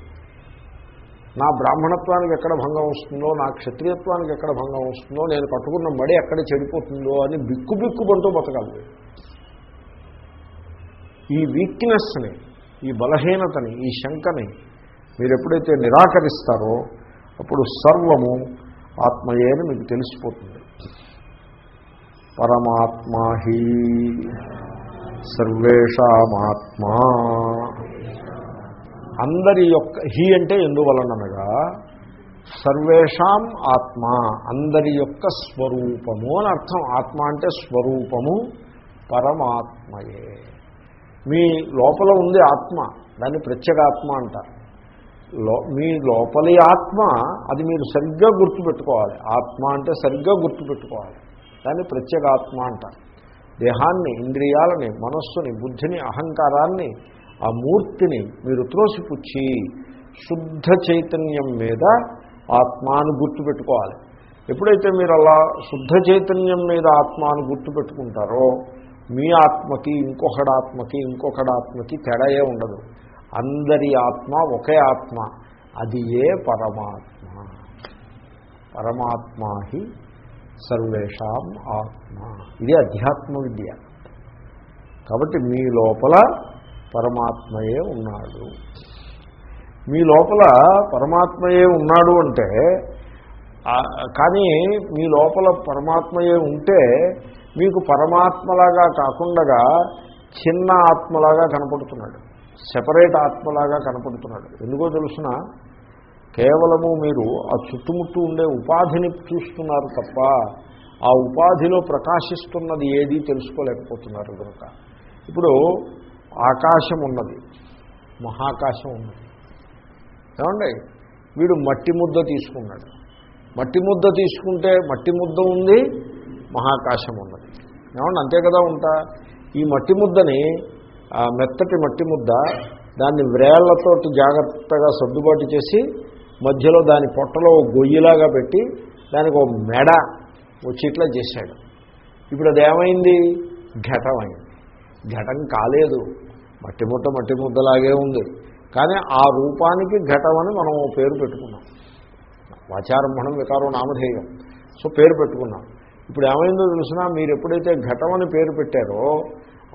[SPEAKER 1] నా బ్రాహ్మణత్వానికి ఎక్కడ భంగం వస్తుందో నా క్షత్రియత్వానికి ఎక్కడ భంగం వస్తుందో నేను కట్టుకున్న మడి ఎక్కడ చెడిపోతుందో అని బిక్కు బిక్కుమంటూ బతకాలి. ఈ వీక్నెస్ని ఈ బలహీనతని ఈ శంకని మీరు ఎప్పుడైతే నిరాకరిస్తారో అప్పుడు సర్వము ఆత్మయే అని మీకు తెలిసిపోతుంది. పరమాత్మా హీ సర్వేషామాత్మా. అందరి యొక్క హీ అంటే ఎందువలనగా సర్వేషాం ఆత్మ అందరి యొక్క స్వరూపము అని అర్థం. ఆత్మ అంటే స్వరూపము పరమాత్మయే. మీ లోపల ఉంది ఆత్మ దాన్ని ప్రత్యేగాత్మ అంటారు. మీ లోపలి ఆత్మ అది మీరు సరిగ్గా గుర్తుపెట్టుకోవాలి. ఆత్మ అంటే సరిగ్గా గుర్తుపెట్టుకోవాలి. దాన్ని ప్రత్యేగాత్మ అంటారు. దేహాన్ని ఇంద్రియాలని మనస్సుని బుద్ధిని అహంకారాన్ని ఆ మూర్తిని మీరు త్రోసిపుచ్చి శుద్ధ చైతన్యం మీద ఆత్మాను గుర్తుపెట్టుకోవాలి. ఎప్పుడైతే మీరు అలా శుద్ధ చైతన్యం మీద ఆత్మాను గుర్తుపెట్టుకుంటారో మీ ఆత్మకి ఇంకొకడాత్మకి ఆత్మకి ఇంకొకటి ఆత్మకి తేడాయే ఉండదు. అందరి ఆత్మ ఒకే ఆత్మ. అది ఏ పరమాత్మ? పరమాత్మా హి సర్వేషాం ఆత్మ. ఇది అధ్యాత్మ విద్య. కాబట్టి మీ లోపల పరమాత్మయే ఉన్నాడు. మీ లోపల పరమాత్మయే ఉన్నాడు అంటే కానీ మీ లోపల పరమాత్మయే ఉంటే మీకు పరమాత్మలాగా కాకుండా చిన్న ఆత్మలాగా కనపడుతున్నాడు. సెపరేట్ ఆత్మలాగా కనపడుతున్నాడు. ఎందుకో తెలుసిన కేవలము మీరు ఆ చుట్టుముట్టు ఉండే ఉపాధిని చూస్తున్నారు తప్ప ఆ ఉపాధిలో ప్రకాశిస్తున్నది ఏది తెలుసుకోలేకపోతున్నారు కనుక. ఇప్పుడు ఆకాశం ఉన్నది మహాకాశం ఉన్నది. ఏమండి? వీడు మట్టి ముద్ద తీసుకున్నాడు. మట్టి ముద్ద తీసుకుంటే మట్టి ముద్ద ఉంది మహాకాశం ఉన్నది. ఏమండి? అంతే కదా ఉంటా. ఈ మట్టి ముద్దని మెత్తటి మట్టి ముద్ద దాన్ని వ్రేళ్ళతోటి జాగ్రత్తగా సర్దుబాటు చేసి మధ్యలో దాని పొట్టలో గొయ్యిలాగా పెట్టి దానికి ఒక మెడ వచ్చి ఇట్లా చేశాడు. ఇప్పుడు అదేమైంది ఏమైంది? ఘటం అయింది ఘటం కాలేదు. మట్టి ముద్ద మట్టి ముద్దలాగే ఉంది. కానీ ఆ రూపానికి ఘటం అని మనం పేరు పెట్టుకున్నాం. వాచారంభణం వికారం నామధేయం. సో పేరు పెట్టుకున్నాం. ఇప్పుడు ఏమైందో తెలిసినా? మీరు ఎప్పుడైతే ఘటం అని పేరు పెట్టారో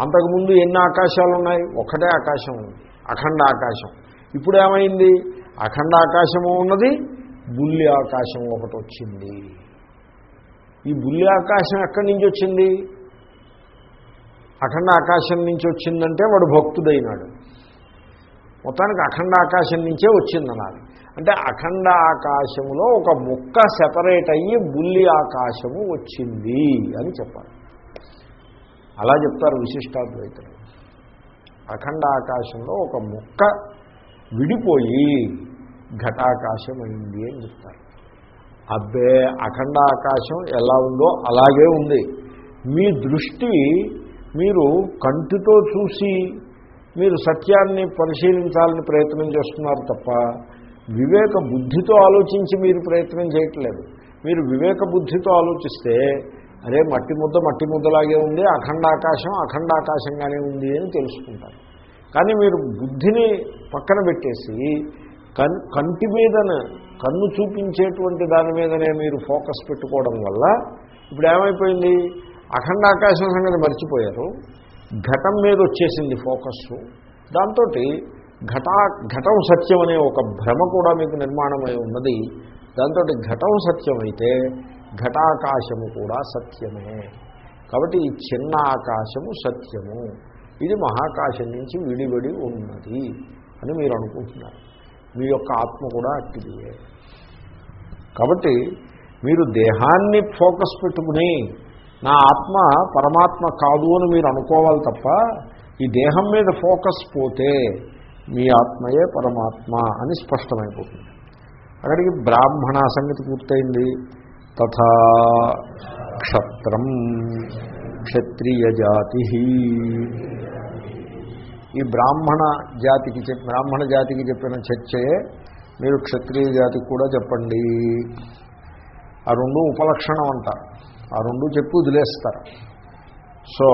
[SPEAKER 1] అంతకుముందు ఎన్ని ఆకాశాలు ఉన్నాయి ఒకటే ఆకాశం ఉంది. అఖండ ఆకాశం. ఇప్పుడు ఏమైంది అఖండ ఆకాశము ఉన్నది బుల్లి ఆకాశం ఒకటి వచ్చింది ఈ బుల్లి ఆకాశం ఎక్కడి నుంచి వచ్చింది? అఖండ ఆకాశం నుంచి వచ్చిందంటే వాడు భక్తుడైనాడు. మొత్తానికి అఖండ ఆకాశం నుంచే వచ్చిందన్నారు అంటే అఖండ ఆకాశములో ఒక ముక్క సెపరేట్ అయ్యి బుల్లి ఆకాశము వచ్చింది అని చెప్పాలి. అలా చెప్తారు విశిష్టాద్వైతులు. అఖండ ఆకాశంలో ఒక ముక్క విడిపోయి ఘటాకాశం అయింది అని చెప్తారు. అబ్బే అఖండ ఆకాశం ఎలా ఉందో అలాగే ఉంది. మీ దృష్టి మీరు కంటితో చూసి మీరు సత్యాన్ని పరిశీలించాలని ప్రయత్నం చేస్తున్నారు తప్ప వివేక బుద్ధితో ఆలోచించి మీరు ప్రయత్నం చేయట్లేదు. మీరు వివేక బుద్ధితో ఆలోచిస్తే అరే మట్టి ముద్ద మట్టి ముద్దలాగే ఉంది అఖండాకాశం అఖండాకాశంగానే ఉంది అని తెలుసుకుంటారు. కానీ మీరు బుద్ధిని పక్కన పెట్టేసి కన్ కంటి మీదన కన్ను చూపించేటువంటి దాని మీదనే మీరు ఫోకస్ పెట్టుకోవడం వల్ల ఇప్పుడు ఏమైపోయింది? అఖండ ఆకాశం సంగతి మర్చిపోయారు. ఘటం మీద వచ్చేసింది ఫోకస్ దాంతో ఘటా ఘటం సత్యం అనే ఒక భ్రమ కూడా మీకు నిర్మాణమై ఉన్నది. దాంతో ఘటం సత్యం అయితే ఘటాకాశము కూడా సత్యమే. కాబట్టి ఈ చిన్న ఆకాశము సత్యము. ఇది మహాకాశం నుంచి విడివడి ఉన్నది అని మీరు అనుకుంటున్నారు. మీ యొక్క ఆత్మ కూడా అట్టిదియే కాబట్టి మీరు దేహాన్ని ఫోకస్ పెట్టుకుని నా ఆత్మ పరమాత్మ కాదు అని మీరు అనుకోవాలి తప్ప ఈ దేహం మీద ఫోకస్ పోతే మీ ఆత్మయే పరమాత్మ అని స్పష్టమైపోతుంది. అక్కడికి బ్రాహ్మణ సంగతి పూర్తయింది. తథా క్షత్రం క్షత్రియ జాతి. ఈ బ్రాహ్మణ జాతికి చెప్పి బ్రాహ్మణ జాతికి చెప్పిన చర్చయే మీరు క్షత్రియ జాతికి కూడా చెప్పండి. ఆ రెండు ఉపలక్షణం అంటారు. ఆ రెండు చెప్పి వదిలేస్తారు. సో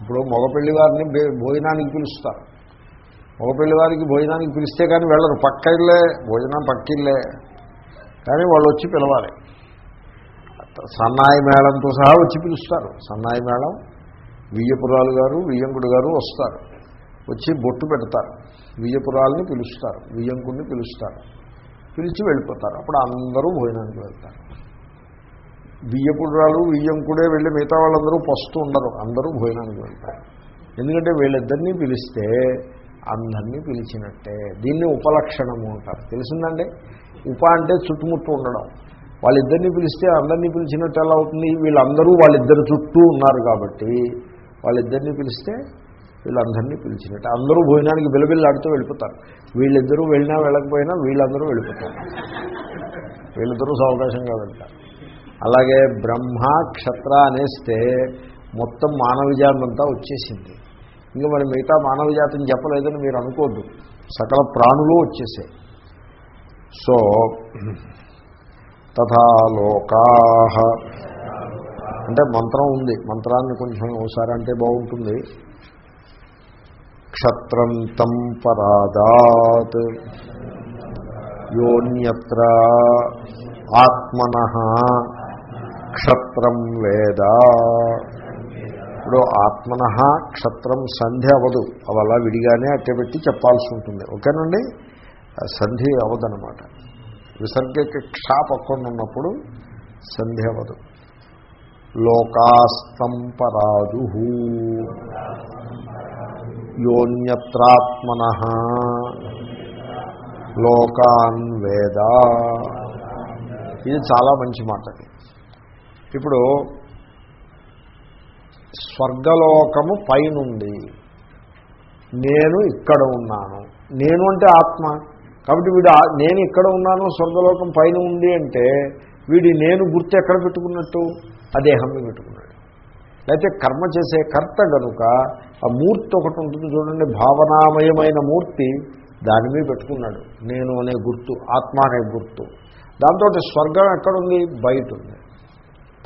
[SPEAKER 1] ఇప్పుడు మగపెళ్ళి వారిని భోజనానికి పిలుస్తారు. మగపెళ్ళి వారికి భోజనానికి పిలిస్తే కానీ వెళ్ళరు. పక్క ఇల్లే భోజనం పక్కిల్లే కానీ వాళ్ళు వచ్చి పిలవాలి. సన్నాయి మేళంతో సహా వచ్చి పిలుస్తారు. సన్నాయి మేళం వియ్యపురాలు గారు వియ్యంకుడు గారు వస్తారు. వచ్చి బొట్టు పెడతారు. వియ్యపురాలని పిలుస్తారు. వియ్యంకుడిని పిలుస్తారు. పిలిచి వెళ్ళిపోతారు. అప్పుడు అందరూ భోజనానికి వెళ్తారు. బియ్యపురాలు వియ్యంకుడే వెళ్ళి మిగతా వాళ్ళందరూ పస్తు ఉండరు. అందరూ భోజనానికి వెళ్తారు. ఎందుకంటే వీళ్ళిద్దరినీ పిలిస్తే అందరినీ పిలిచినట్టే. దీన్ని ఉపలక్షణము అంటారు. తెలిసిందండి? ఉప అంటే చుట్టుముట్టు ఉండడం. వాళ్ళిద్దరినీ పిలిస్తే అందరినీ పిలిచినట్టు ఎలా అవుతుంది? వీళ్ళందరూ వాళ్ళిద్దరు చుట్టూ ఉన్నారు కాబట్టి వాళ్ళిద్దరిని పిలిస్తే వీళ్ళందరినీ పిలిచినట్టు. అందరూ భోజనానికి బిలబిల్లాడుతూ వెళ్ళిపోతారు. వీళ్ళిద్దరూ వెళ్ళినా వెళ్ళకపోయినా వీళ్ళందరూ వెళ్ళిపోతారు. వీళ్ళిద్దరూ సవకాశంగా వెళ్తారు. అలాగే బ్రహ్మ క్షత్ర అనేస్తే మొత్తం మానవజాతం అంతా వచ్చేసింది. ఇంకా మరి మిగతా మానవజాతం చెప్పలేదని మీరు అనుకోద్దు. సకల ప్రాణులు వచ్చేసాయి. సో తథా లోకా. అంటే మంత్రం ఉంది. మంత్రాన్ని కొంచెం ఒకసారి అంటే బాగుంటుంది. క్షత్రం తం పరాదాత్. యోన్యత్ర ఆత్మన. క్షత్రం వేద. ఇప్పుడు ఆత్మన క్షత్రం సంధి అవదు. అవి అలా విడిగానే అట్టబెట్టి చెప్పాల్సి ఉంటుంది. ఓకేనండి? సంధి అవదనమాట విసర్గకి క్షా పక్కన ఉన్నప్పుడు సంధ్యవదు లోకాస్తంపరాదు యోన్యత్రాత్మన. లోకాన్ వేద. ఇది చాలా మంచి మాట ఇప్పుడు స్వర్గలోకము పైనుంది. నేను ఇక్కడ ఉన్నాను. నేను అంటే ఆత్మ. కాబట్టి వీడు నేను ఇక్కడ ఉన్నాను స్వర్గలోకం పైన ఉంది అంటే వీడి నేను గుర్తు ఎక్కడ పెట్టుకున్నట్టు? ఆ దేహంలో పెట్టుకున్నాడు. లేకపోతే కర్మ చేసే కర్త గనుక ఆ మూర్తి ఒకటి ఉంటుంది చూడండి భావనామయమైన మూర్తి దాని మీద పెట్టుకున్నాడు. నేను అనే గుర్తు ఆత్మ అనే గుర్తు. దాంతో స్వర్గం ఎక్కడుంది బయట ఉంది.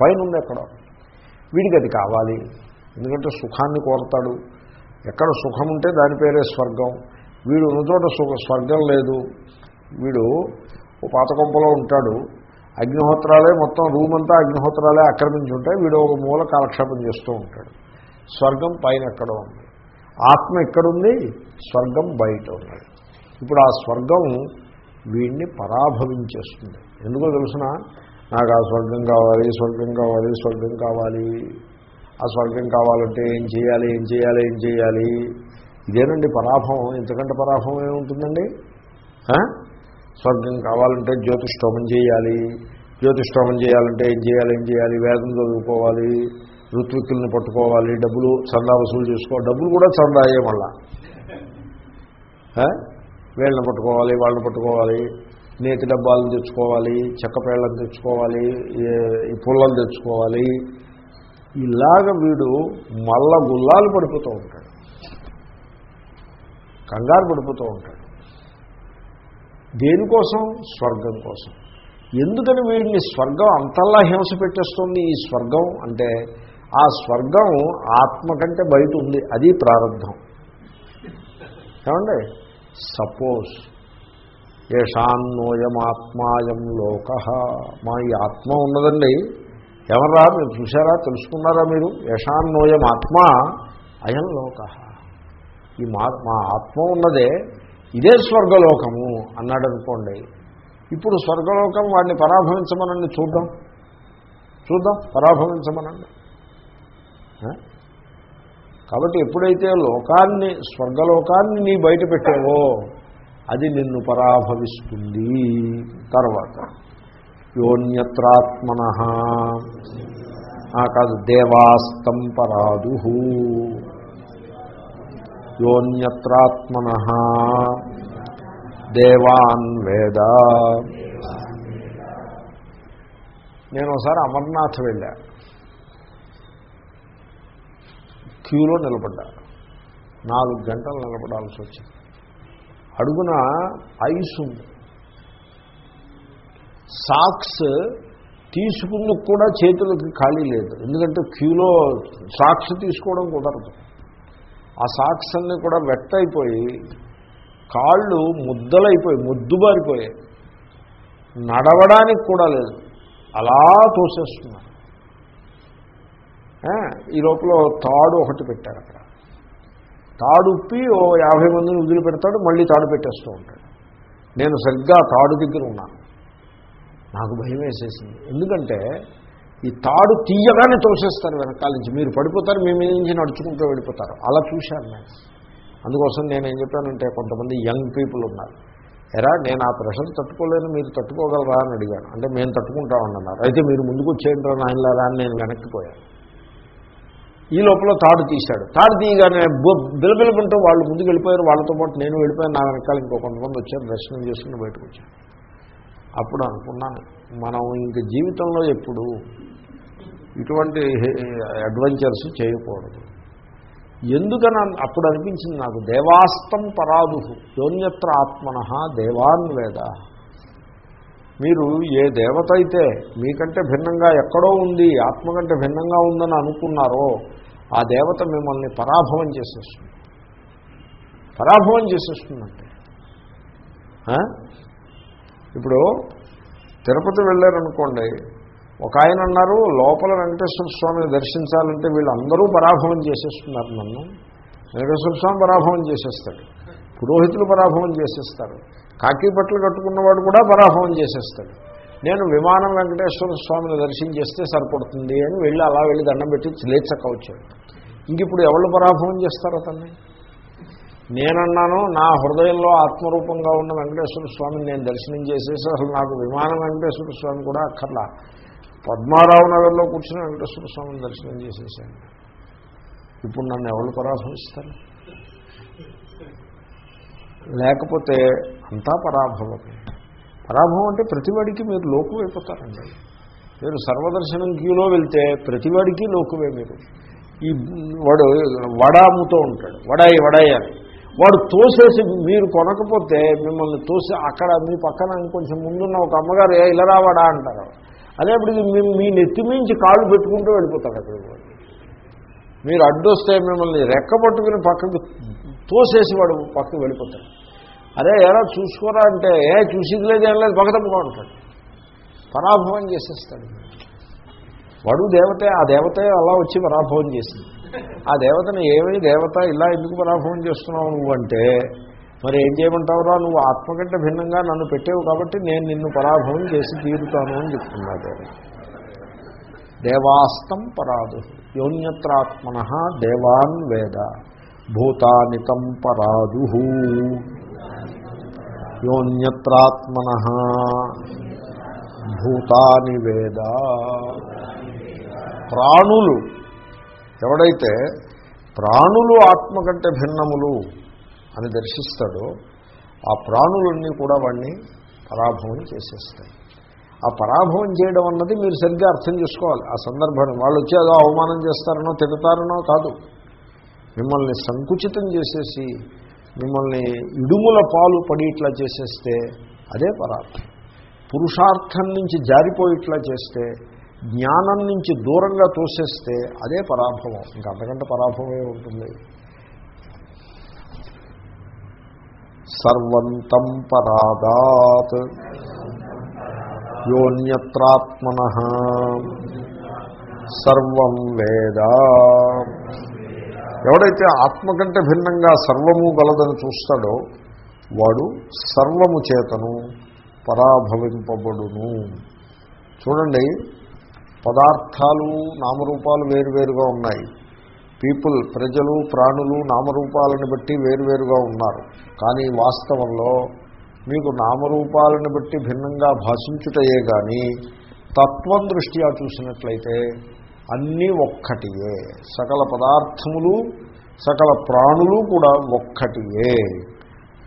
[SPEAKER 1] పైన ఉంది ఎక్కడో. వీడికి అది కావాలి. ఎందుకంటే సుఖాన్ని కోరతాడు. ఎక్కడ సుఖం ఉంటే దాని పేరే స్వర్గం. వీడు ఉన్న చోట స్వర్గం లేదు. వీడు ఓ పాత కొంపలో ఉంటాడు. అగ్నిహోత్రాలే మొత్తం రూమ్ అంతా అగ్నిహోత్రాలే ఆక్రమించి ఉంటాయి వీడు ఒక మూల కాలక్షేపం చేస్తూ ఉంటాడు. స్వర్గం పైన ఎక్కడో ఉంది. ఆత్మ ఎక్కడుంది? స్వర్గం బయట ఉన్నది ఇప్పుడు ఆ స్వర్గం వీడిని పరాభవించేస్తుంది. ఎందుకో తెలుసిన? నాకు ఆ స్వర్గం కావాలి స్వర్గం కావాలి స్వర్గం కావాలి. ఆ స్వర్గం కావాలంటే ఏం చేయాలి ఏం చేయాలి ఏం చేయాలి? ఇదేనండి పరాభవం. ఇంతకంటే పరాభవం ఏముంటుందండి? స్వర్గం కావాలంటే జ్యోతిష్టోమం చేయాలి. జ్యోతిష్టోమం చేయాలంటే ఏం చేయాలి ఏం చేయాలి? వేదం చదువుకోవాలి ఋత్విక్కుల్ని పట్టుకోవాలి డబ్బులు చందా వసూలు చేసుకోవాలి డబ్బులు కూడా చందాయే మళ్ళా. వీళ్ళని పట్టుకోవాలి వాళ్ళని పట్టుకోవాలి నేతి డబ్బాలను తెచ్చుకోవాలి చెక్క పేళ్ళని తెచ్చుకోవాలి ఈ పుల్లలు తెచ్చుకోవాలి. ఇలాగ వీడు మళ్ళా గుల్లాలు పడిపోతూ ఉంటాడు. కంగారు పడిపోతూ ఉంటాడు. దేనికోసం? స్వర్గం కోసం. ఎందుకని వీడిని స్వర్గం అంతల్లా హింస పెట్టేస్తుంది ఈ స్వర్గం అంటే ఆ స్వర్గం ఆత్మ కంటే బయట ఉంది అది ప్రారంభం. ఏమండి? సపోజ్ ఏషాన్నోయమాత్మాయం లోక. మా ఈ ఆత్మ ఉన్నదండి. ఎవరా మీరు చూసారా తెలుసుకున్నారా మీరు? ఏషాన్నోయం ఆత్మ అయం లోక. ఈ మా మా ఆత్మ ఉన్నదే ఇదే స్వర్గలోకము అన్నాడు అనుకోండి ఇప్పుడు స్వర్గలోకం వాడిని పరాభవించమనండి చూద్దాం. చూద్దాం పరాభవించమనండి. కాబట్టి ఎప్పుడైతే లోకాన్ని స్వర్గలోకాన్ని నీ బయట పెట్టావో అది నిన్ను పరాభవిస్తుంది. తర్వాత యోన్యత్రాత్మన. కాదు దేవాస్తం పరాదు. యోన్యత్రాత్మన దేవాన్ వేద. నేను ఒకసారి అమర్నాథ్ వెళ్ళా. క్యూలో నిలబడ్డా. నాలుగు గంటలు నిలబడాల్సి వచ్చింది. అడుగున ఐస్ ఉంది. సాక్స్ తీసుకుందుకు కూడా చేతులకి ఖాళీ లేదు. ఎందుకంటే క్యూలో సాక్స్ తీసుకోవడం కుదరదు. ఆ సాక్స్ అన్నీ కూడా వెట్టయిపోయి కాళ్ళు ముద్దలైపోయి ముద్దుబారిపోయాయి. నడవడానికి కూడా లేదు. అలా తోసేస్తున్నారు. ఈ లోపల తాడు ఒకటి పెట్టారు అక్కడ. తాడు ఉప్పి ఓ యాభై మందిని వదిలిపెడతాడు మళ్ళీ తాడు పెట్టేస్తూ ఉంటాడు. నేను సరిగ్గా తాడు దగ్గర ఉన్నాను నాకు భయం వేసేసింది ఎందుకంటే ఈ తాడు తీయగానే తోసేస్తారు వెనకాల నుంచి. మీరు పడిపోతారు మీ మీద నుంచి నడుచుకుంటూ వెళ్ళిపోతారు. అలా చూశాను నేను. అందుకోసం నేను ఏం చెప్పానంటే కొంతమంది యంగ్ పీపుల్ ఉన్నారు. ఎరా నేను ఆ ప్రెషర్ తట్టుకోలేను మీరు తట్టుకోగలరా అని అడిగాను. అంటే మేము తట్టుకుంటామన్నారు అయితే మీరు ముందుకు వచ్చేయండి రా నాయనలారా అని నేను వెనక్కిపోయాను ఈ లోపల తాడు తీశాడు. తాడు తీయగానే బిలబిలుపుంటూ వాళ్ళు ముందుకు వెళ్ళిపోయారు వాళ్ళతో పాటు నేను వెళ్ళిపోయాను నా వెనకాల ఇంకో కొంతమంది వచ్చారు దర్శనం చేసుకుని బయటకు వచ్చాను అప్పుడు అనుకున్నాను మనం ఇంక జీవితంలో ఎప్పుడు ఇటువంటి అడ్వెంచర్స్ చేయకూడదు. ఎందుకని అప్పుడు అనిపించింది నాకు దేవాస్తం పరాదు యోన్యత్ర ఆత్మన దేవాన్ వేద. మీరు ఏ దేవత అయితే మీకంటే భిన్నంగా ఎక్కడో ఉంది ఆత్మ కంటే భిన్నంగా ఉందని అనుకున్నారో ఆ దేవత మిమ్మల్ని పరాభవం చేసేస్తుంది. పరాభవం చేసేస్తుందంటే. ఇప్పుడు తిరుపతి వెళ్ళారనుకోండి ఒక ఆయన అన్నారు లోపల వెంకటేశ్వర స్వామిని దర్శించాలంటే వీళ్ళందరూ పరాభవం చేసేస్తున్నారు నన్ను. వెంకటేశ్వర స్వామి పరాభవం చేసేస్తాడు. పురోహితులు పరాభవం చేసేస్తారు. కాకి బట్టలు కట్టుకున్నవాడు కూడా పరాభవం చేసేస్తాడు. నేను విమానం వెంకటేశ్వర స్వామిని దర్శించేస్తే సరిపడుతుంది అని వెళ్ళి అలా వెళ్ళి దండం పెట్టి లేచక్క వచ్చాడు ఇంక ఇప్పుడు ఎవరు పరాభవం చేస్తారు అతన్ని? నేనన్నాను నా హృదయంలో ఆత్మరూపంగా ఉన్న వెంకటేశ్వర స్వామిని నేను దర్శనం చేసేసి అసలు నాకు విమానం వెంకటేశ్వర స్వామి కూడా అక్కర్లా. పద్మారావు నగర్లో కూర్చుని వెంకటేశ్వర స్వామిని దర్శనం చేసేసాను ఇప్పుడు నన్ను ఎవరు పరాభవిస్తారు? లేకపోతే అంతా పరాభవమే. పరాభవం అంటే ప్రతివాడికి మీరు లోకు అయిపోతారండి. మీరు సర్వదర్శనం క్యూలో వెళ్తే ప్రతివాడికి లోకువే మీరు. ఈ వాడు వడ అమ్ముతూ ఉంటాడు. వడాయి వడాయి అని. వాడు తోసేసి మీరు కొనకపోతే మిమ్మల్ని తోసి అక్కడ మీ పక్కన కొంచెం ముందున్న ఒక అమ్మగారు "ఏ, ఇలా రావాడా అంటారు. అదే ఇప్పుడు మీ నెత్తి మించి కాళ్ళు పెట్టుకుంటూ వెళ్ళిపోతాడు అక్కడికి మీరు అడ్డొస్తే మిమ్మల్ని రెక్క పట్టుకుని పక్కకు తోసేసి వాడు పక్కకు వెళ్ళిపోతాడు. అరే ఎలా చూసుకోరా అంటే ఏ చూసేది లేదు ఏం లేదు పక్క ఉంటాడు. పరాభవం చేసేస్తాడు. వాడు దేవతే ఆ దేవతే అలా వచ్చి పరాభవం చేసింది. ఆ దేవతను ఏమీ దేవత ఇలా ఎందుకు పరాభవం చేస్తున్నావు నువ్వు అంటే మరి ఏం చేయమంటావురా? నువ్వు ఆత్మ కంటే భిన్నంగా నన్ను పెట్టేవు కాబట్టి నేను నిన్ను పరాభవం చేసి తీరుతాను అని చెప్తున్నాడు దేవాస్తం పరాదు. యోన్యత్రాత్మన దేవాన్ వేద. భూతానితం పరాదు. యోన్యత్రాత్మన భూతాని వేద. ప్రాణులు. ఎవడైతే ప్రాణులు ఆత్మ కంటే భిన్నములు అని దర్శిస్తాడో ఆ ప్రాణులన్నీ కూడా వాడిని పరాభవం చేసేస్తాయి. ఆ పరాభవం చేయడం అన్నది మీరు సరిగ్గా అర్థం చేసుకోవాలి. ఆ సందర్భాన్ని వాళ్ళు వచ్చి అదో అవమానం చేస్తారనో తిడతారనో కాదు. మిమ్మల్ని సంకుచితం చేసేసి మిమ్మల్ని ఇడుముల పాలు పడి ఇట్లా చేసేస్తే అదే పరార్థం పురుషార్థం నుంచి జారిపోయిట్లా చేస్తే జ్ఞానం నుంచి దూరంగా తోసేస్తే అదే పరాభవం. ఇంకా అంతకంటే పరాభవమే ఉంటుంది. సర్వంతం పరాదాత్ యోన్యత్రాత్మన సర్వం వేద. ఎవడైతే ఆత్మ కంటే భిన్నంగా సర్వము గలదని చూస్తాడో వాడు సర్వము చేతను పరాభవింపబడును. చూడండి పదార్థాలు నామరూపాలు వేరువేరుగా ఉన్నాయి. పీపుల్ ప్రజలు ప్రాణులు నామరూపాలను బట్టి వేరువేరుగా ఉన్నారు. కానీ వాస్తవంలో మీకు నామరూపాలను బట్టి భిన్నంగా భాషించుటయే కానీ తత్వం దృష్ట్యా చూసినట్లయితే అన్నీ ఒక్కటియే. సకల పదార్థములు సకల ప్రాణులు కూడా ఒక్కటియే.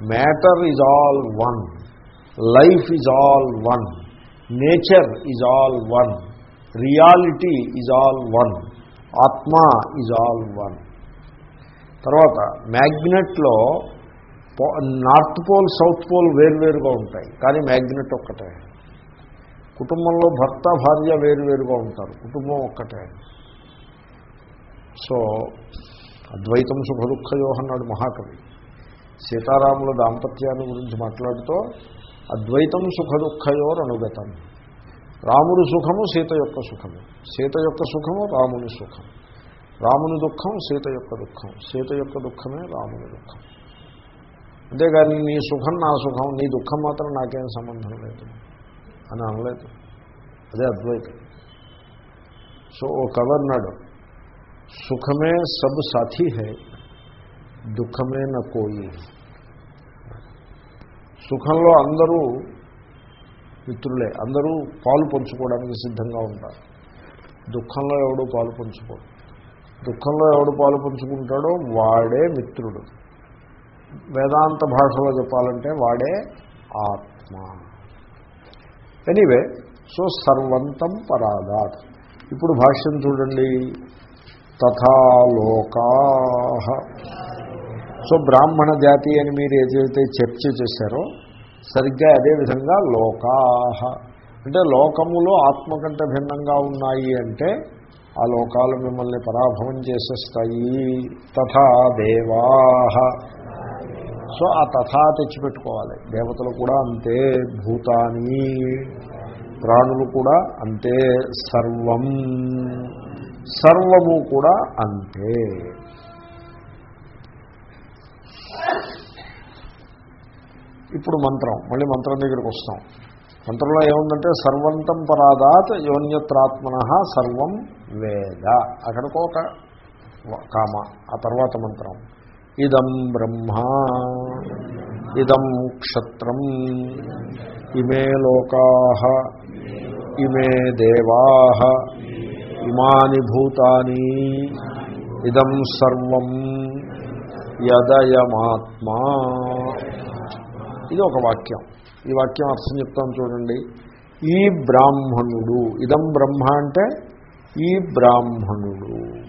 [SPEAKER 1] Matter is all one. Life is all one. Nature is all one. Reality is all one. ఆత్మ ఈజ్ ఆల్ వన్ తర్వాత మ్యాగ్నెట్లో నార్త్ పోల్ సౌత్ పోల్ వేరువేరుగా ఉంటాయి. కానీ మ్యాగ్నెట్ ఒక్కటే. కుటుంబంలో భర్త భార్య వేరువేరుగా ఉంటారు. కుటుంబం ఒక్కటే. సో అద్వైతం సుఖ దుఃఖయో అన్నాడు మహాకవి. సీతారాముల దాంపత్యాన్ని గురించి మాట్లాడుతూ అద్వైతం సుఖ దుఃఖయోర్ అనుగతం. రాముడు సుఖము సీత యొక్క సుఖము. సీత యొక్క సుఖము రాముని సుఖం. రాముని దుఃఖం సీత యొక్క దుఃఖం. సీత యొక్క దుఃఖమే రాముని దుఃఖం. అంతేగాని నీ సుఖం నా సుఖం నీ దుఃఖం మాత్రం నాకేం సంబంధం లేదు అని అనలేదు. అదే అద్వైతం. సో ఓ కవర్నాడు సుఖమే సబ్ సాథీ హై దుఃఖమే నా కోయి సుఖంలో అందరూ మిత్రులే అందరూ పాలు పంచుకోవడానికి సిద్ధంగా ఉంటారు. దుఃఖంలో ఎవడు పాలు పంచుకోడు. దుఃఖంలో ఎవడు పాలు పంచుకుంటాడో వాడే మిత్రుడు. వేదాంత భాషలో చెప్పాలంటే వాడే ఆత్మ. ఎనీవే సో సర్వంతం పరాదాత్. ఇప్పుడు భాష్యం చూడండి. తథాలోకా సో బ్రాహ్మణ జాతి అని మీరు ఏదైతే చర్చ చేశారో సరిగ్గా అదేవిధంగా లోకాహ. అంటే లోకములో ఆత్మ కంటే భిన్నంగా ఉన్నాయి అంటే ఆ లోకాలు మిమ్మల్ని పరాభవం చేసేస్తాయి. తథా దేవాహ. సో ఆ తథా తెచ్చిపెట్టుకోవాలి. దేవతలు కూడా అంతే భూతాని. ప్రాణులు కూడా అంతే సర్వం. సర్వము కూడా అంతే. ఇప్పుడు మంత్రం మళ్ళీ మంత్రం దగ్గరికి వస్తాం. మంత్రంలో ఏముందంటే సర్వంతం పరాదాత్ యోన్యత్రాత్మన సర్వం వేద. అక్కడికో ఒక కామ ఆ తర్వాత మంత్రం. ఇదం బ్రహ్మ ఇదం క్షత్రం ఇమే లోకా ఇమే దేవా ఇమాని భూతాని ఇదం సర్వం యదయమాత్మా. ఇది ఒక వాక్యం. ఈ వాక్యం అర్థం చెప్తాను చూడండి. ఈ బ్రాహ్మణుడు. ఇదం బ్రహ్మ అంటే ఈ బ్రాహ్మణుడు.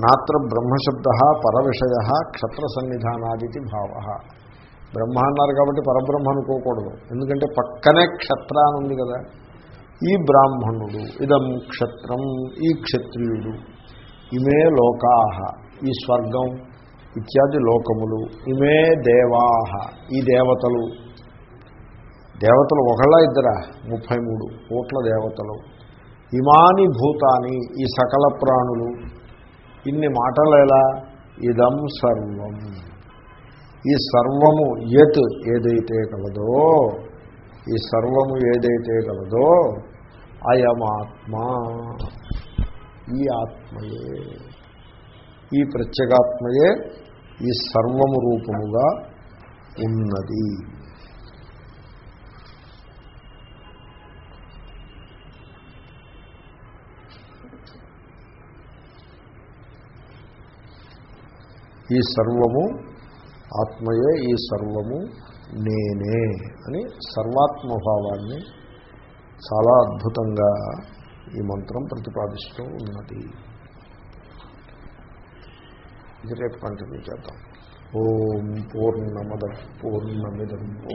[SPEAKER 1] నాత్ర బ్రహ్మశబ్ద పరవిషయ క్షత్ర సన్నిధానాదితి భావ. బ్రహ్మ అన్నారు కాబట్టి పరబ్రహ్మ అనుకోకూడదు. ఎందుకంటే పక్కనే క్షత్ర అని ఉంది కదా. ఈ బ్రాహ్మణుడు. ఇదం క్షత్రం. ఈ క్షత్రియుడు. ఇమే లోకాహ ఈ స్వర్గం. ఇత్యాది లోకములు. ఇమే దేవాహ. ఈ దేవతలు. దేవతలు ఒకళ్ళ ఇద్దరా? ముప్పై మూడు కోట్ల దేవతలు. ఇమాని భూతాని ఈ సకల ప్రాణులు. ఇన్ని మాటలు ఎలా? ఇదం సర్వం. ఈ సర్వము ఎత్ ఏదైతే కలదో ఈ సర్వము ఏదైతే కలదో అయమాత్మ. ఈ ఆత్మయే. ఈ ప్రత్యేగాత్మయే ఈ సర్వము రూపముగా ఉన్నది. ఈ సర్వము ఆత్మయే ఈ సర్వము నేనే అని సర్వాత్మభావాన్ని చాలా అద్భుతంగా ఈ మంత్రం ప్రతిపాదిస్తూ ఉన్నది. ఇది రేపు కంటిన్యూ చేద్దాం. ఓం పూర్ణమద పూర్ణమిదం పూర్ణ